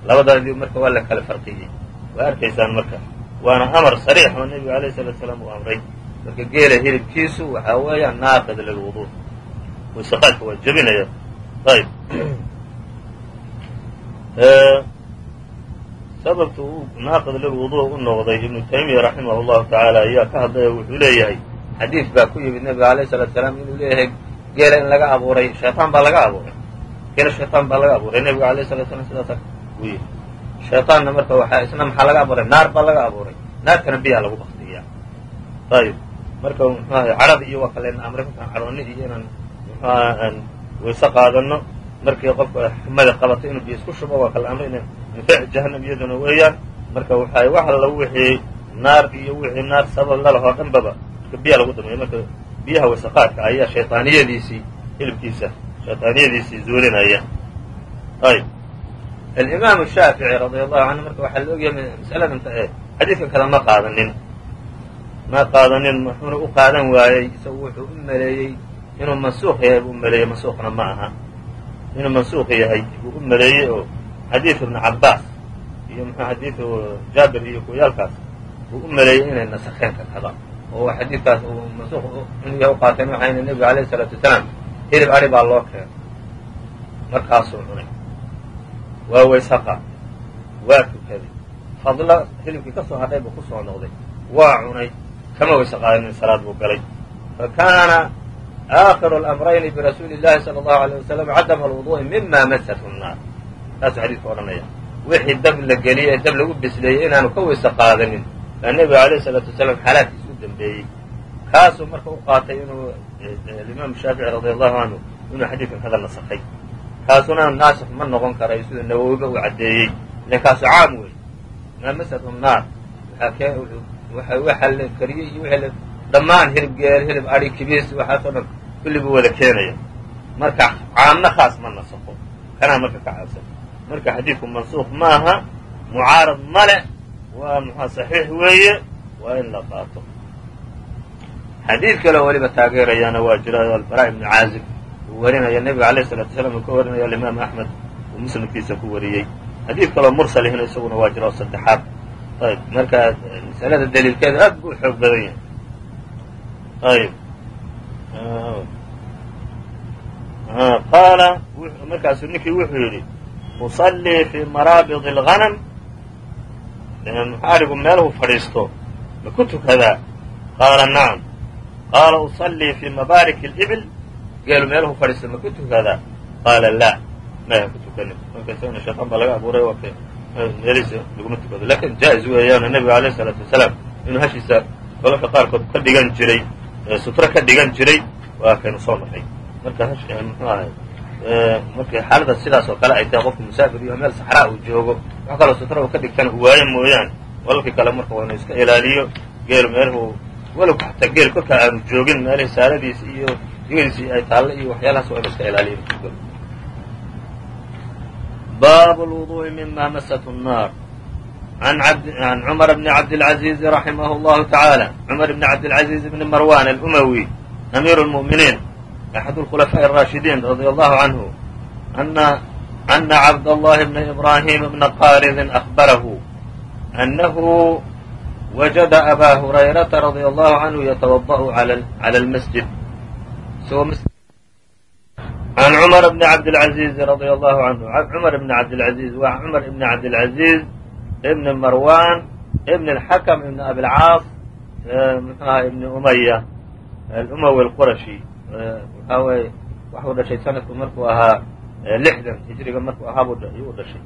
labadaadii marka waa la kala farqiyey. Waa arkaysaan marka. Waana amar sariix oo nebigu alayh salaatu salaam uu amray. Marka geela hilibkiisu waxaa weeyaan naaqid lilwudu waysaqaadka waa jebinaya ayb <clears throat> sababta uu naaqid lilwudu u noqday ibnu taymiya raximah llahu tacaala ayaa ka hadlaya wuxuu leeyahay xadiid baa ku yimid nebiga alayh salaatu salaam inuu leeyahay geela in laga abuuray shaytaan baa laga abuuray. Geela shaytaan baa laga abuuray nebiga alayh salatu slam sidaasa shayطaanna marka waxaa isna maxaa laga abuuray naar baa laga abuuray naartana biyaa lagu baktiyaa ayib marka mxuaha cadhada iyo waa kalen amray markaan cadhooni iyo inaan mxuaha aan wayse qaadano markii qofka xumada qabato inuu biyo isku shubo waa kala amray in infaac jahanam iyaduna weeyaan marka waxay wax alla wixii naar iyo wixii naar sabab lalahoo dhanbaba marka biyaa lagu dameeya marka biyaha wasaqaadka ayaa shayطaaniyadiisii hilibkiisa shayطaaniyadiisii zuulinaya ayb alimaam shaafici radi allahu canhu marka waxaa la ogyahay masaladan xadiidkan kada ma qaadanin ma qaadanin wuxuuna u qaadan waayey isagu wuxuu u maleeyey inuu mansuuq yahay buu u maleeyey mansuuqna ma aha inuu mansuuq yahay buu u maleeyey oo xadiidu ibnu cabaas iyo mxu xadiidu jaabir iyo kuyaalkaas buu u maleeyey inay nasakeen ka kada oo xadiidkaas uu mansuuq yahay u qaateen waxayna nebiga alayh isalaatu wasalaam hilib ari baa loo keenay markaasuu cunay waa wayshaqa waa tukaday fadla hilibkii ka soo hadhay buu ku soo noqday. Waa cunay. Kama waysaqaanin salaad buu galay. Fa kaana aakhiru alamrayni birasuuli illahi sala allahu alayh wasalam cadama alwuduu'i mima masathu nnaar saasuu xadiidka odhanaya. Wixii dab la geliyey ee dab lagu bisleeyey inaanu ka wayse qaadanin. Baa nebiga alayh isalaatu wasalaam xalaadkiis u dembeeyey kaasuu marka u qaatay inuu alimaamu shaafici radiallahu canhu inuu xadiidkan kada nasakhay kaasuna naasik ma noqon karayo sida nawowiba uu caddeeyey. Ilan kaasu caam wey maa masatu naar waxa la kariyey iyo wixii dhammaan hilib geel hilib adi kibiis waxaasoo dhan kulli buu wada keenaya. Marka caamna khaas ma nasakho. Kanaa marka ka caabsan marka xadiidku mansuuq maaha mucaarad male waa muxua saxiix weeye waa in la qaato. Xadiid kale oo weliba taageerayaana waa jira albara ibnu caazib warinaya nebiga alayh salatu wasalaam uu ka warinaya alimaam axmed uu muslimkiisa ku wariyey. Xadiid kaloo mursalihina isaguna waa jira oo saddexaad. Ayb marka masalada daliilkeeda aad buu xoog badan yahay. Ayb qaala markaasuu ninkii wuxuu yidhi usallii fii maraabid اlganam arigu meelahu fadhiisto ma ku tukadaa? Qaala nacam qaala usallii fii mabaarik اlbil geelu meelahu fadhiista ma ku tukadaa qaala la. Maya ku tukanin markaasna shaytaan baa laga abuuray waa laguma tukado laakiin jaa-is weeyaano nebigu alayh wasalaam inuu hashiisa golalka qaarkood ka dhigan jiray sutro ka dhigan jiray waa kaynu soo naqay marka mxuu ahay? Markii xaalada sidaas oo kale ay tahay qofku musaafir iyo meel saxraa uu joogo wax kaloo sutra uu ka dhigtana uu waayo mooyaane. Walalkii kale marka waa iska ilaaliyo geelu meelhu walowka xataa geel kolka aanu joogin meelihii saaradiis iyo digadiisi ay taalle iyo waxyaalahaas waa inu iska ilaaliyo bab الوضوء mima mست الناr عن cمر بن عبدالعزيز رحimه الله تعالى cمر بن عبدالعزيز بن مروان الأموي أمير المؤمنين أحد الخلفاء الراشدين رضي الله عنه أن أna cabdالlahi bna ibrahim bna qaridin أخbarahu أnahu wajada abaa hurayrata radي allahu canhu yatawaضأu calى اlmasjid عن cumar bni cabdilcaziiz radia allahu canhu cumar bni cabdilcaziiz waa cumar ibni cabdilcaziiz ibni marwan ibni alxakam ibni abilcaas eh, muxuu aha ibni umaya alumawi alqurashi waxaa eh, weeye waxuu dhashay sanadku markuu ahaa eh, lixdan hijriga markuu ahaabuu ayuu dhashay.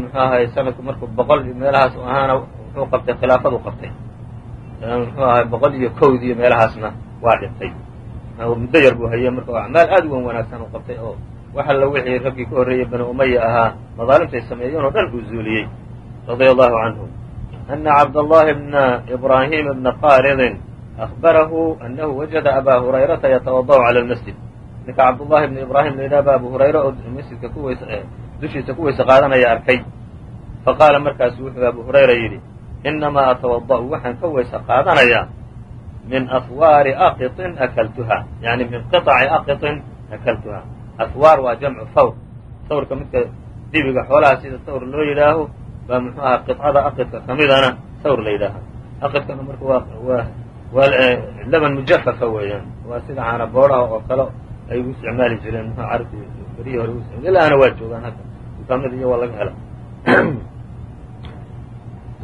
Muxuu ahay sanadku markuu boqol iyo meelahaas u ahaana wuxuu qabtay khilaafadu qabtay. Muxuu ahay boqol iyo kowdii meelahaasna waa dhintay muddo yar buu hayay marka acmaal aad u wanaagsan u qabtay oo wax alla wixii raggii ka horreeyey bani umaya ahaa madaalimtay sameeyeen oo dhan uu zuuliyey radia allahu canhu. Ana cabdallahi bna ibraahim bna khaalidin ahbarahu annahu wajada aba hurayrata yatawada'u cala almasjid. Ninka cabdullahi bna ibraahim la yidhaha ba abu hurayre oo masjidka kuws eh, dushiisa ku weyse qaadanaya arkay. Faqaala markaasu wuxuu abu hurayra yidhi innamaa atawada'u waxaan ka weyse qaadanayaa min afwaari aqiطin akaltuha yani min qiطci aqiطin akaltuha afwaar waa jamcu thawr thawrka midka dibiga xoolaha sida thawr loo yidhaaho baa muxuu ahaa qiطcada aqidka kamidana thawr la yidhaaha aqidkana marka waa waa waa laban mujafafa weeyaan waa sida caana booraha oo kale ay u isticmaali jireen muxuu carabti berihii hore u ilaana waa joogaan hadda dukaamada iyo waa laga hela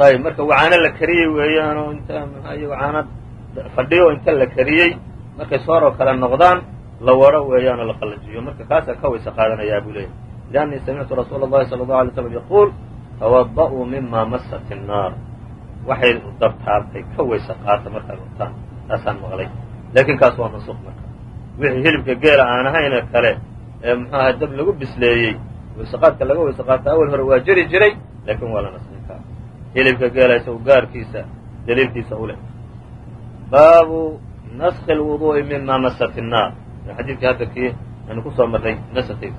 ayb marka wacaano la kariyey weeyaan oo inta mxua iyago caana fadhiyo inta la kariyey markay sooroo kale noqdaan la waro weeyaanoo la qallajiyo marka kaasaa ka wayse qaadanayaa buu leeyahy liannii samictu rasuula allahi sala allau alay slam yaquul tawada'uu mima massat innaar waxay dartaartay ka wayse qaata markaad urtaan taasaan maqlay. Laakiin kaas waa mansuuq marka. Wixii hilibka geela aan ahayna kale ee muxuu ahay dab lagu bisleeyey waysaqaadka laga wayse qaata awal hore waa jiri jiray laakiin waa la nasrin karaa. Hilibka geela isagu gaarkiisa daliilkiisa u leh baabu naskhi اlwuduءi mima masat الnaar xadiidkii hadda kii aynu ku soo marray nasatay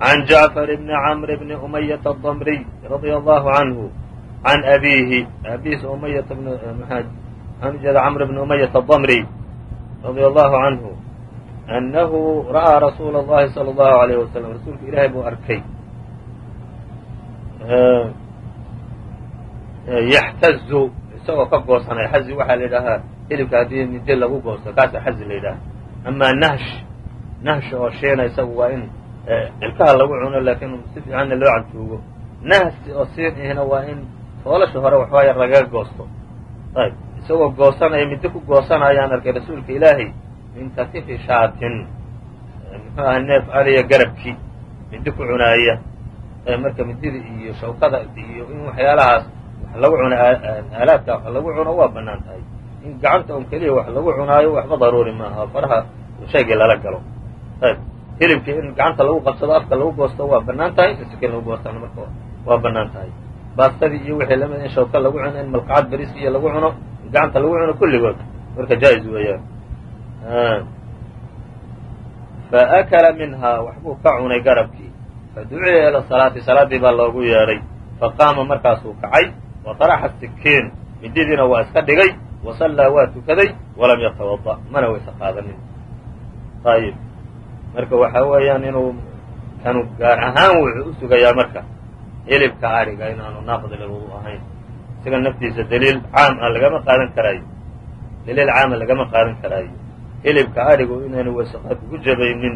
can jacfar bni camr bni umayata adamriy radia allahu canhu can abiihi aabihiisa umayata bn waxaan ujeeda camr bni umayata adamriy radia allahu canhu annahu ra'aa rasuula اllahi salى اllahu alayh wasalam rasuulka ilaahay buu arkay yaxtazu isagoo ka goosanaya xazi waxaa la yidhaahaa hilibka haddii midi lagu goosto kaasaa xazi la yidhaaha. Amaa nahsh nahsh oo sheena isagu waa in ilkaha lagu cuno laakiin si fiicanna loo cantuugo nahsi oo siin ihna waa in foolasha hore waxbaa yar lagaga goosto. Ayb isagoo goosanaya midi ku goosanayaan arkay rasuulka ilaahay min katifi shaatin muxuu aha neef ariya garabkii midi ku cunaaya. Marka midida iyo shawkada iyo in waxyaalahaas wax lagu cuno aalaadka wax lagu cuno waa bannaan tahay. In gacanta un keliya wax lagu cunaayo waxba daruuri maaha faraha shaygii lala galo. Ayb hilibkii in gacanta lagu qabsado afka lagu goosto waa bannaan tahay in lagu goostana marka waa bannaan tahay. Baastadii iyo wixii la mid in shawka lagu cuno in malqacad beriis iyo lagu cuno gacanta lagu cuno kulligood. Marka jaa-is weeyaan. Faakala minhaa waxbuu ka cunay garabkii. Faduciya ila salaati salaaddii baa loogu yeedhay faqaama markaasuu kacay taraxa sikiin mididiina waa iska dhigay wa sallaa waa tukaday walam yatawada mana weyse qaadanin ayib marka waxa weeyaan inuu kanu gaar ahaan wuxuu u sugayaa marka hilibka ariga inaanu naaqdi lilwudu ahayn isaga naftiisa daliil caam ah lagama qaadan karaayo daliil caama lagama qaadan karaayo hilibka arigu inaanu weyseqaadku ku jabaynin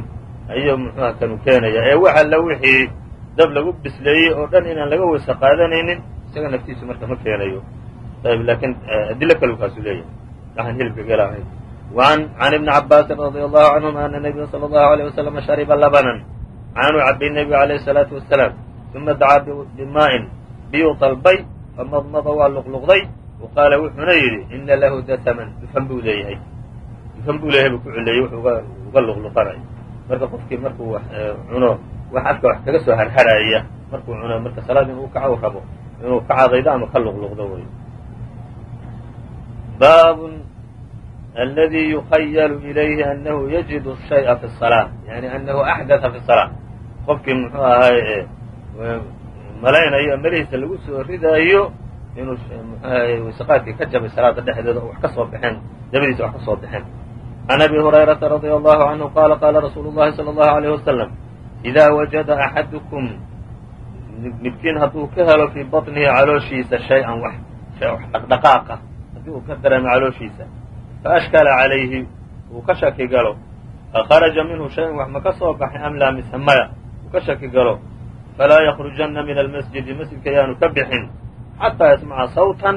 ayuu muxuuha kanu keenaya ee wax alla wixii dab lagu bisleeyey oo dhan inaan laga weyse qaadanaynin isaga naftiisu marka ma keenayo laakiin eh, adilo kalu kaasu leeyahay. Waxaan hilibka gala ahayn an ibni cabaasin radia allahu canhuma ana nabiya sala allahu aleyh wasalama shariba labanan. Caanuu cabay nebigu alayhi salaatu wasalaam uma dacaa bimaa'in. Biyuu dalbay famadmada waa luqluqday. Wa wuxuuna yidhi ina lahu dataman dufan buu leeyahay. Dufan buu leeyahay buu ku cileeyey wuxuu uga luqluqanay. Marka qofkii markuu wax eh, cuno wax afka wax kaga soo harharaaya markuu cuno marka salaad inuu kaco u rabo inuu ka cadaydo ama ka luqluqdo wey اldي يخyل إlyه أنhu yجid الشhayءa في الصلاة yaعnي أنhu أxdثa في الصلاة qofkii mxuu ahay malaynayo melihiisa lagu soo ridaayo inuu wsaqaadkii ka jabay salaada dhexdeeda oo wax ka soo baxeen dabadiisa wax ka soo baxeen عن أbي هuريرaةa رضي الله عnه qاla qاla رasuul الlahi صلى الله عليه وسلم idaa wajada axadukum midkiin hadduu ka helo fii baطnihi calooshiisa shay-an wax dhaqdhaqaaqa haddii uu ka dareemo calooshiisa faashkala calayhi uu ka shaki galo. Akharaja minhu shay-an wax ma ka soo baxay am laa mise maya? Uu ka shaki galo. Falaa yakrujanna min almasjidi masjidka yaanu ka bixin xataa yasmaca sawtan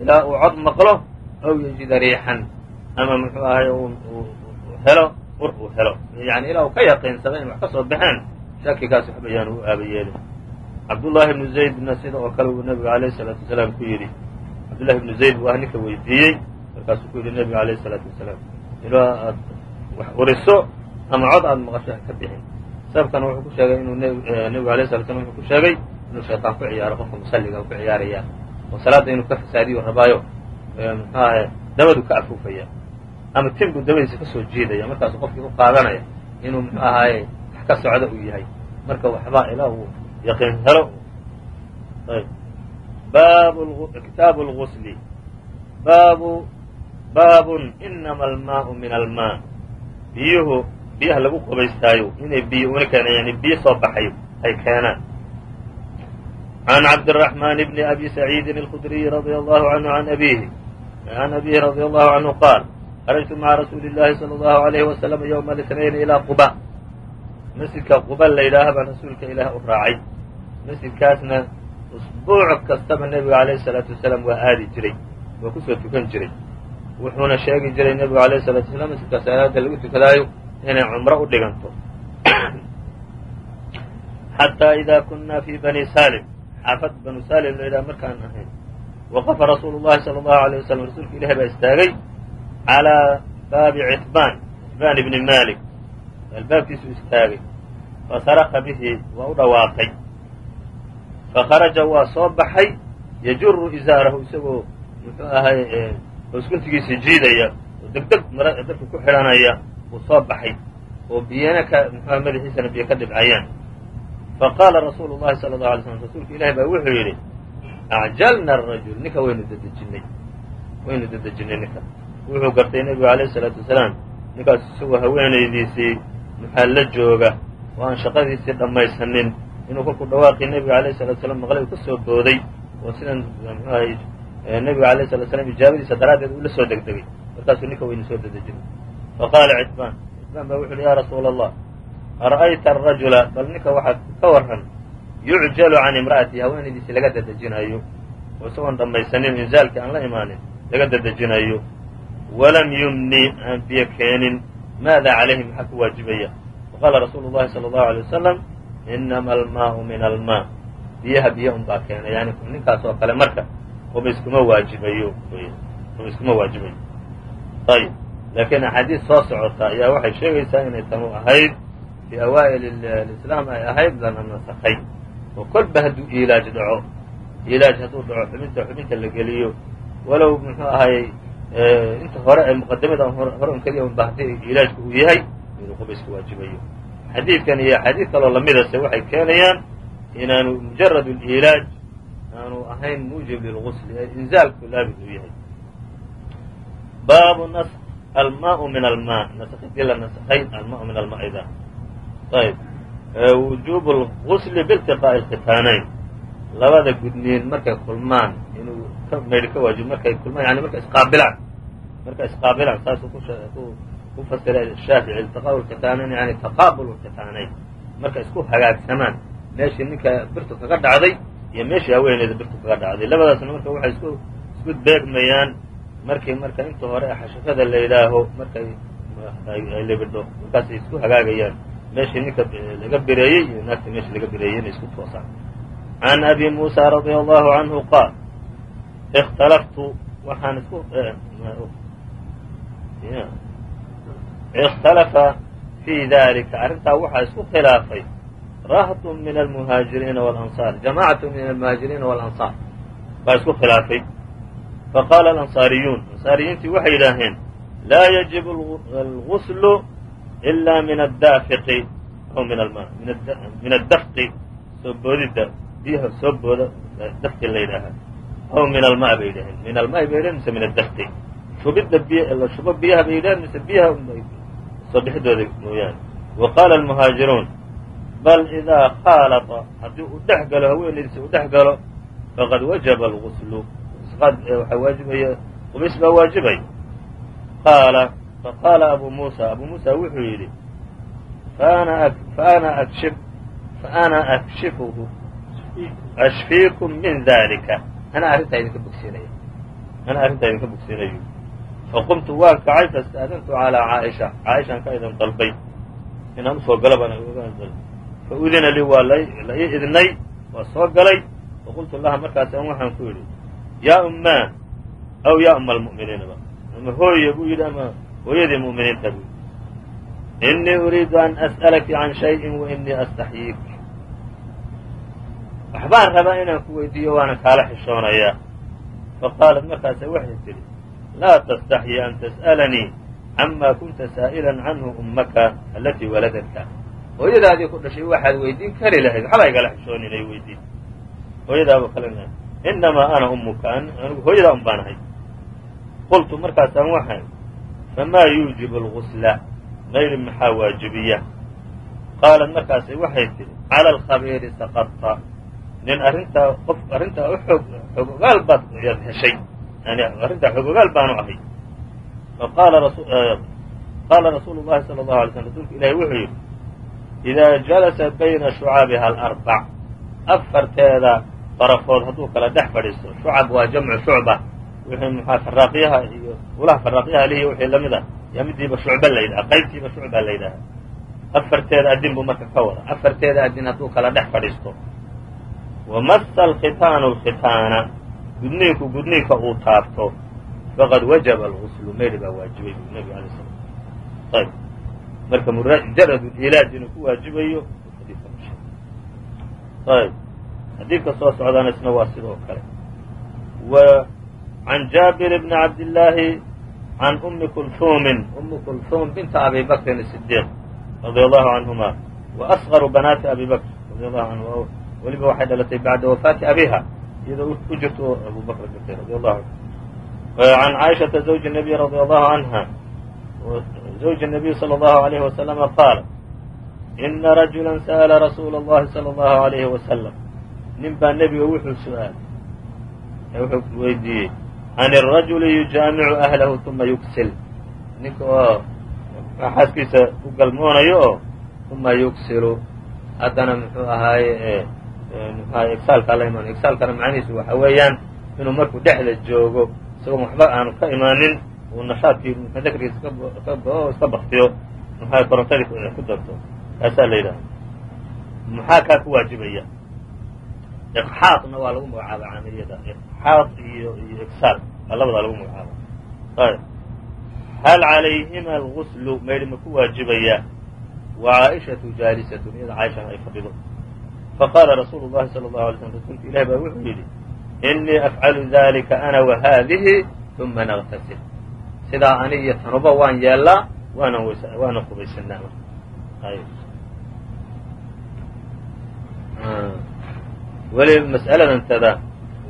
ilaa uu cod maqlo aw yajida riixan. Ama muxuu ahay helo ur uu helo. Yani ilaa uu ka yaqiinsada in wax ka soo baxeen shakigaas waxba yaanu u aaba yeelin cabdullaahi ibnu zaydna sida oo kale uu nebiga alayh isalaatu wasalaam ku yidhi. Cabdullahi ibnu zayd buu ah ninka weydiiyey markaasuu ku yidhi nebiga alayh isalaatu wasalaam ilaa aad wax uriso ama cod aada maqasho ka bixin. Sababkana wuxuu ku sheegay inuu nebigu alayh sala slam wuxuu ku sheegay inuu shaytaan ku ciyaaro qofka musalliga ku ciyaaraya. Oo salaadda inuu ka fasaadiyo rabaayo muxuu ahay dabadu ka afuufaya ama tin buu dabadiisa ka soo jiidaya markaasu qofkii u qaadanaya inuu muxuu ahaaye wax ka socda uu yahay. Marka waxba ilaa yaqiin helo ayb baabu kitaabu lgusli baabu baabun inama almaau min almaa biyuhu biyaha lagu qubaystaayo inay biyo una keenaan yani biyo soo baxayo ay keenaan عن cبدالرحمن بن أbي سعيid الخdري رضي الله عنه عن أbيه عن أbيه رضي الله عنه qاaل خرجت mعa رsuuل اللhi صلى الله عليه وسلم يوم الاثنين إلى qubا masjidka quba la yidhaaha baan rasuulka ilaah u raacay. masjidkaasna usbuuc kastaba nebiga alayh salaatu wasalaam waa aadi jiray waa ku soo tukan jiray. wuxuuna sheegi jiray nebigu alayh salatu wasalaam masjidka salaada lagu tukadaayo inay cumro u dhiganto. xataa idaa kunaa fii bani saalim xaafad banu saalim la yidhaha markaan ahayn waqafa rasuulu llahi sala allahu alay wasalam rasuulka ilahi baa istaagay calaa baabi citbaan citbaan ibni maalik albaabkiisuu istaagay fasaraka bihi waa u dhawaaqay fakharaja waa soo baxay yajuru izaarahu isagoo muxuu ahay hoosguntigiisii jiidaya oo degdeg dadka ku xidhanaya uu soo baxay oo biyana ka muxuaha madaxiisana biyo ka dhibcayaan faqaala rasuulu llahi sala allau alay slam rasuulka ilahi baa wuxuu yidhi acjalna arajul ninka waynu dedejinnay waynu dedejinnay ninka wuxuu gartay nebigu alayhi isalaatu wasalaam ninkaas isagoo haweenaydiisii maxaa la jooga? Oo aan shaqadiisii dhammaysanin. Inuu kolkuu dhawaaqii nebiga alayhi salatu slam maqlay uu ka soo booday oo sidan mxuahay nebiga alayh salatu slam ijaabadiisa daraaddeed uu la soo degdegay. Markaasuu ninka waynu soo dedejinay faqaala citbaan citbaan baa wuxu uhi ya rasuula allah ara'ayta arajula bal ninka waxaad ka warran yucjalu can imra'atihi haweenaydiisi laga dedejinayo oo isagoon dhammaysanin inzaalkii aan la imaanin laga dedejinayo walam yumni aan biyo keenin maada calayhi maxaa ku waajibaya faqaala rasuulu llahi sala allahu alay wasalam inama almaau min almaa biyaha biyo un baa keena yani ninkaas oo kale marka qubayskuma waajibayo qubayskuma waajibayo ayib laakiin axaadiis soo socota ayaa waxay sheegaysaa inay tanu ahayd fii awaa'il alislaam ay ahayd lana nasakhay oo kolba hadduu iilaaj dhaco iilaaj hadduu dhaco xubinta xubinta la geliyo walow muxuu ahayey inta hore ee muqadamada hore un keliya unba haddii iilaajku uu yahay inuu qubayska waajibayo. Xadiidkan iyo axaadiid kaloo lamidase waxay keenayaan inaanu mujarad liilaaj aanu ahayn muujib lilgusli ee inzaalku laabid uu yahay. Baabu nas almaau min almaa. Naskidii la naskay almaau min almaida ayb. Wujubu lgusli biiltiqaa'i alkhitaanayn labada gudniin markay kulmaan inuu ka waajibo markay kulmaan yani markay isqaabilaan markay isqaabilaan saasuu ku fasiray shaafici iltiqaau lkhitaanayn yani taqaabul lkhitaanayn markay isku hagaagsamaan meeshii ninka birtu kaga dhacday iyo meeshii haweeneyda birtu kaga dhacday labadaasna marka waxay isku isku beegmayaan markii marka inta hore xashafada la yidhaaho markay ay libidho markaasay isku hagaagayaan meeshii ninka laga bireeyey iyo naagta meeshii laga bireeyey inay isku toosaan can abi muusa radia allahu canhu qaal اkhtalaftu waxaan isku ikhtalafa fii dalika arrintaa waxaa isku khilaafay rahtu min almuhaajiriina walansaar jamaacatu min almuhaajiriina walansaar baa isku khilaafay faqaala alansaariyuun ansaariyiintii waxay yidhaaheen laa yajibu alguslu ila min addaafiqi aw min addafqi soo boodidda biyaha soo booda dafqi la yidhaahaa aw min alma bay yidhaheen min almaai bay yidhaheen mise min addafqi shubidda biy shubo biyaha bay yidhaheen mise biyaha soo bixidooda mooyaane wa qaala almuhaajiruun bal idaa khaalata haddii uu dhex galo haweenaydiisa uu dhex galo faqad wajaba alguslu waxaa waajibaya qubays baa waajibay qaala faqaala abu muusa abu muusa wuxuu yidhi faana faana akshifuhu ashfiikum min dalika anaa arrintaa idinka bogsiinaya anaa arrintaa idinka bogsiinayo faqumtu waan kacay faista'dantu calىa caaisha caaishaan ka idin dalbay inaan u soo galo baan fa udina lii waa la ii idnay waa soo galay faqultu laha markaasaan waxaan ku yidhi yaa ummaa aw yaa uma almu'miniinaba ama hooye buu yidhi ama hooyadii mu'miniinta buu yidhi inii uriidu an as'alaki can shayin wa inii astaxyiik waxbaan rabaa inaan ku weydiiyo waana kaala xishoonayaa faqaalat markaasa waxay tidhi laa tastaxyi an tas'alanii cama kunta saa'ilan canhu ummaka alatii waladadka hooyadaadii ku dhashay waxaad weydiin kari lahayd waxbaa igala xishoonin ay weydiin. Hooyadaaba kale inamaa ana ummuka anigu hooyadaa un baan ahay. Qultu markaasaan waxay famaa yuujibu algusla mayri maxaa waajibiya? Qaalat markaasay waxay tidhi cala alkhabiiri saqadta nin arrintaa qof arrintaa u xoog xoog baad yaad heshay yani arrintaa xoog baanu ahay faqaala qaala rasuulu llahi sala allahu alay slm rasuulku ilahi wuxuu yidhi idaa jalasa bayna shucabiha alarbac afarteeda darafood hadduu kala dhex fadhiisto shucab waa jamcu shucba wixii maxaa faraaqiyaha iyo ulaha faraaqiyaha lihiyo wixii la mid ah yaa midiiba shucba la yidhaha qaybtiiba shucba la yidhaha afarteeda adin buu marka ka wada afarteeda adin hadduu kala dhex fadhiisto wamasa alkhitaanu alkhitaana gudniinku gudniinka uu taabto. Faqad wajaba alguslu mayri baa waajibay buu nebigu alay slam ayb marka mujarad ilaaj inuu ku waajibayo xadiidka sheegay ayb xadiidka soo socdaana isna waa sidoo kale. W can jaabir bni cabdillaahi can umi kulhuumin umi kulhuum binta abi bakrin sidiiq radia allahu canhuma wa asqaru banaati abi bakr radia allahu canhu weliba waxay dhalatay bacda wafaati abiha iyadoo u jirto abu bakr dhintay radi allahu can caaishata zawji nabiy radia allahu canha zawji الnabiy salى allahu alayhi wasalama qaala ina rajula sa'la rasuula اllahi salى allahu alayhi wasalam nin baa nebiga wuxuu su-aalay wuxuu weydiiyey can الrajuli yujaamicu ahlahu uma yugsil ninka oo xaaskiisa u galmoonayo oo uma yugsilu haddana muxuu ahaaye mxuahay egsaalkaa la imaanayo egsaalkana macnihiisu waxa weeyaan inuu markuu dhexda joogo isagoon waxba aanu ka imaanin uu nashaadkii dakrigiisa iska baktiyo mxuahay korontadii ku darto? Kaasaa la yidhaha maxaa kaa ku waajibaya? Iqxaadna waa lagu magacaaba camaliyada iqxaad iyo iyo igsaal baa labadaa lagu magacaaba ayb hal calayhima alguslu maydhi ma ku waajibaya? Wa caaishatu jaalisatun iyada caaishana ay fadhido faqaala rasuulu llahi sala allahu alay slm rasuulka ilahi baa wuxuu yidhi inii afcalu dalika ana wa haadihi uma naqtasil sidaa ani tanuba waan yeellaa waana qubaysanaa weli mas'aladantada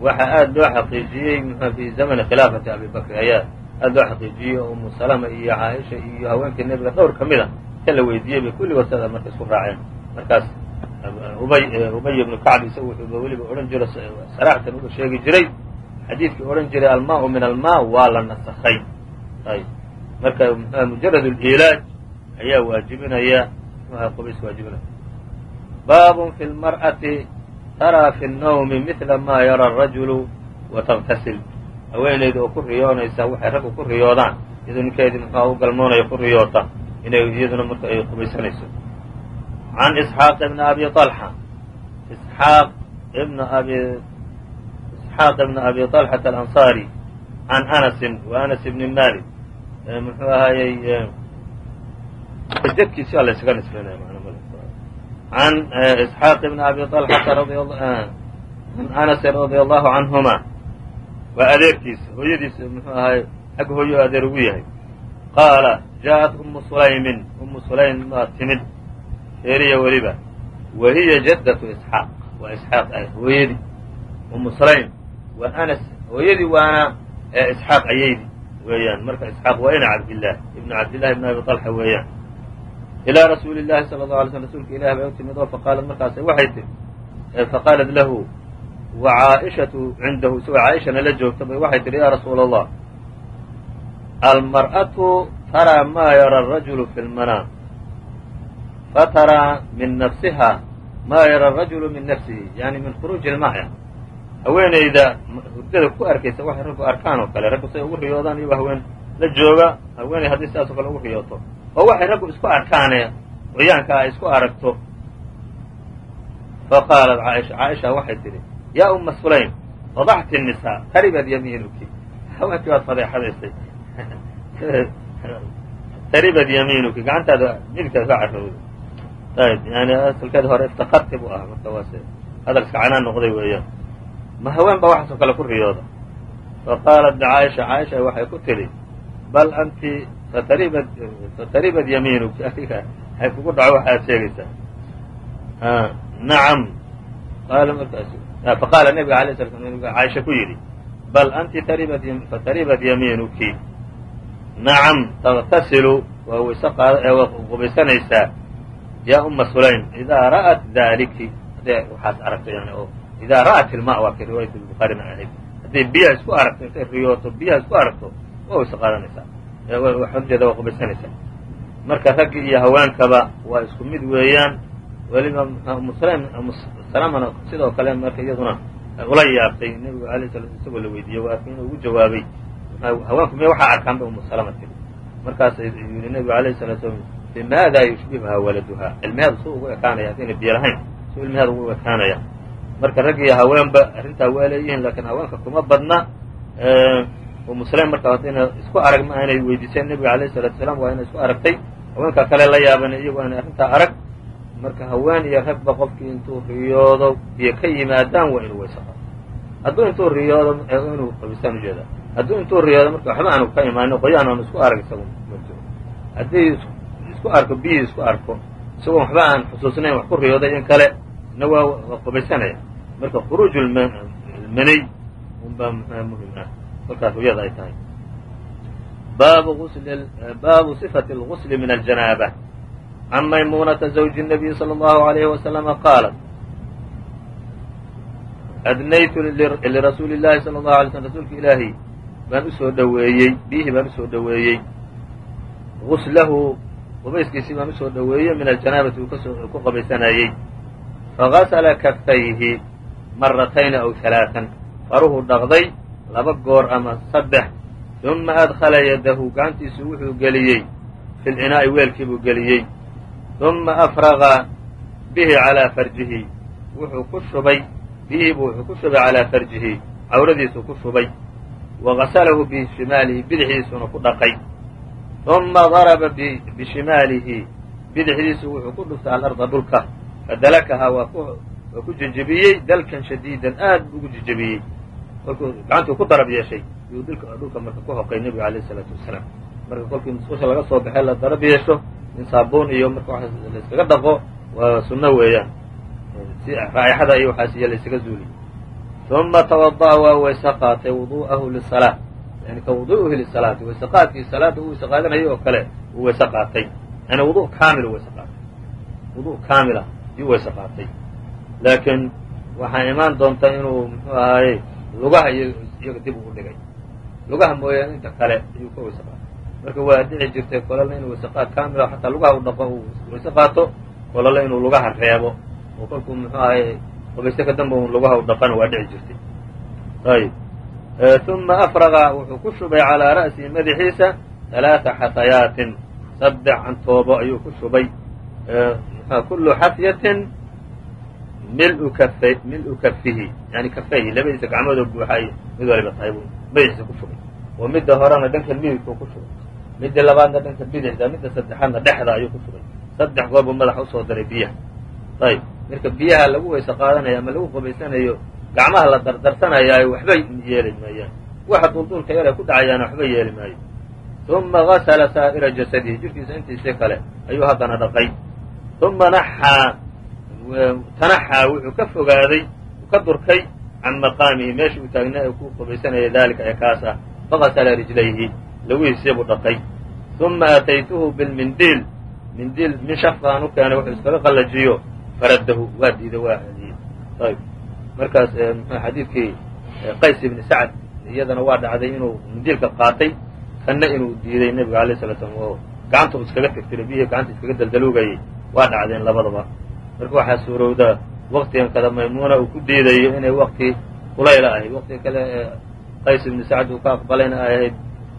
waxaa aada loo xaqiijiyey fi zamani khilaafati abi bakri ayaa aada loo xaqiijiyey oo umu salama iyo caaisha iyo haweenkii nebiga dhowr ka mid a ka la weydiiyey bay kulligood sidaa marka isku raaceen markaas ubay bnu kacb isagu wuxuuba weliba odhan jiro saraxatan uga sheegi jiray xadiidkii odhan jiray almaau min alma waa la nasakay ayb marka mxua mujarad lilaaj ayaa waajibinaya mxua qubays waajibinaya. Baabun fi lmar'ati taraa fi الnawmi midla ma yara rajulu wa taqtasil haweenayda oo ku riyoonaysa waxay raggu ku riyoodaan iyadoo ninkeedii mxua u galmoonaya ku riyoota inay iyaduna marka ay qubaysanayso. can isxaaq ibni abi طalxa isxaaq ibn abi isxaaq ibn abi طalxata alanصari can anasin wa anas ibni malik muxuu ahaayey jadkiisi waa la ysaga nisbaynaya can isxaaq ibn abi طalxata an anasin radia allahu canhuma waa adeerkiisa hooyadiisa muxuu ahaay xagga hooyo adeer ugu yahay qaala jaaءat umu sulaymin umu sulaym maa timid heriya weliba. Wa hiya jaddatu isxaaq. Waa isxaaq ay hooyadii umu salaym wa anas. Hooyadii waana isxaaq ayaydi weeyaan. Marka isxaaq waa ina cabdillaah ibnu cabdillahi ibn abi talxa weeyaan. Ilaa rasuuli llahi sala allau alay slm rasuulka ilahi bay u timid oo faqaalat markaas waxay tii faqaalat lahu wa caaishatu cindahu isagoo caaishana la joogta bay waxay tihi yaa rasuula allah almar'atu taraa maa yara arajulu fi lmanaam fataraa min nafsiha ma yara الrajulu min nafsihi yani min khuruuji اlmaya haweenayda hurdada ku arkaysa waxay raggu arkaan oo kale raggu say ugu riyoodaan iyagoo haween la jooga haweenay haddii sidaas oo kale ugu riyooto oo waxay raggu isku arkaane qoyaanka ay isku aragto faqaalat caaisha caaisha waxay tidhi yaa uma sulaym fadaxti الnisaa taribad yamiinuki haweenkii baad fadeexadaysay taribad yamiinuki gacantaada midigtaada ka carowda ayb yani asalkeeda hore iftakarti buu ahaa marka waase hadalka canaan noqday weeyaan ma haween baa waxaasoo kale ku riyooda faqaalat caaisha caaisha waxay ku tidhi bal anti fataribad fataribad yamiinuki adiga hay kugu dhaco waxaad sheegaysaa nacam qaala markaas faqaala nebiga alay sala slam caaisha ku yidhi bal anti taribad fataribad yamiinuki nacam tagtasilu waa wayse qaad waa qubaysanaysaa yaa uma sulaym idaa ra'at daliki hadday waxaas aragto yani oo idaa ra'at ilma waa riwaayat bukhaarina ahayd hadday biyaha isku aragto intay riyooto biyaha isku aragto waa wayse qaadanaysaa waxaan ujeeda waa qubaysanaysaa marka raggi iyo haweenkaba waa isku mid weeyaan weliba umu sulaym salamana sidoo kale marka iyaduna ula yaabtay nebigu alay sala isagoo la weydiiyey waa arkay inuu ugu jawaabay haweenku miya waxaa arkaan ba umu salama tiri markaas yidhi nebigu alayh salatu slam bimaada yushbihuha waladuha? Ilmeheedu suu ugu ekaanaya haddayna biyo lahayn suu ilmeheeda ugu ekaanaya. Marka rag iyo haweenba arrintaa waa leeyihiin laakiin haweenka kuma badna. Umu sulaym marka haddayna isku arag ma aanay weydiiseen nebiga alayh salatu salaam waa inay isku aragtay. Haweenka kale la yaaban iyagu aanay arrintaa arag. Marka haween iyo ragba qofkii intuu riyoodo biyo ka yimaadaan waa inuu weyse qabo hadduu intuu riyoodo inuu qabistaan ujeeda hadduu intuu riyoodo marka waxba aanu ka imaanin qoyaan aanu isku arag isagu haddii isku arko biyihii isku arko isagoo waxba aan xusuusnayn wax ku riyooday in kale na waa qubaysanaya marka khuruuj lmaniy unbaa muhim ah kolkaas ruyada ay tahay baabu صifati اlgusl min aljanaaba can maymuunata zawji الnabiy salى اllahu عalayhi wasalama qaalat adnaytu lirasuuli اllahi salى اlahu alay slm rasuulka ilaahi baan usoo dhoweeyey biyihii baan usoo dhoweeyey guslahu qubayskiisii baan u soo dhoweeyey min aljanaabati uu ku qabaysanayey fagasla kafayhi maratayni aw halaaثan faruhuu dhaqday laba goor ama saddex. Uma adkhala yadahu gacantiisu wuxuu geliyey. Fi linaa'i weelkii buu geliyey. Uma afraqa bihi calaa farjihi. Wuxuu ku shubay. Biyihiibu wuxuu ku shubay calaa farjihi. Cawradiisuu ku shubay. Wa gasalahu bishimaalihi bidixdiisuna ku dhaqay uma daraba bishimaalihi bidixdiisu wuxuu ku dhuftay alarda dhulka fadalakahaa waa ku jejebiyey dalkan shadiidan aad buu ugu jejebiyey kolkuu gacantuu ku darab yeeshay yuu dhulka marka ku hoqay nebigu alayh isalaatu wasalaam marka kolkii musqusha laga soo baxay la darab yeesho in saabuun iyo marka wax layskaga dhaqo waa sunno weeyaan si raa'ixada iyo waxaas iyo laysaga zuuliy uma tawada'a waa wayse qaatay wudu'ahu lisalaa yani ka wudu'uhi lisalaati wayse qaadkii salaadda uu qaadanayay oo kale? Uu wayse qaatay yani wudu' kaamil wayse qaatay wudu' kaamila yuu wayse qaatay laakiin waxaa imaan doonta inuu muxuu ahaaye lugaha iyaga dib ugu dhigay lugaha mooyaane inta kale ayuu ka wayse qaatay marka waa dhici jirtay kolole inuu wayse qaad kaamila xataa lugaha u dhaqo uu wayse qaato kolole inuu lugaha reebo oo kolkuu muxuu ahaye qubayste ka damba un lugaha u dhaqana waa dhici jirtay ayb uma afraqa wuxuu ku shubay calaa ra'sihi madaxiisa halaaa xatayaatin. Saddex cantoobo ayuu ku shubay. Kullu xafyatin milu kafihi. Yani kafayhi labadiisa gacmoodoo buuxay mid waliba tahay buu madaxiisa ku shubay. Oo midda horena dhanka midigtuu ku shubay. Midda labaadna dhanka bidixda midda saddexaadna dhexda ayuu ku shubay. Saddex goor buu madaxa u soo daray biyaha. Ayb marka biyaha lagu wayse qaadanayo ama lagu qubaysanayo gacmaha la dardarsanayaayo waxba yeeli maayaan waxa duldulka yar ee ku dhacayaana waxba yeeli maayo uma gasla saa'ira jasadihi jirkiisa intiisii kale ayuu haddana dhaqay. Uma naxaa tanaxaa wuxuu ka fogaaday ka durkay can maqaamihi meeshii uu taagnaa ee ku qubaysanaya daalika ee kaas ah. Fagasla rijlayhi lawihiisii buu dhaqay. Uma ataytuhu bilmindiil mindiil min shaf u keenay wuxuu iskaga qallajiyo. Faradahu waa diiday waa celiyey ayb markaas mxu xadiidkii qays ibni sacd iyadana waa dhacday inuu mindiilka qaatay kanna inuu diiday nebiga alayh salatu slam oo gacanta uu iskaga tirtiray biyihii gacanta iskaga daldaluugayay waa dhacdeen labadaba. Marka waxaa suurowda waktigan kada maymuuna uu ku diidayo inay wakti kulayla ahayd. Waktiga kale ee qays ibni sacd uu ka aqbalayna ay ahayd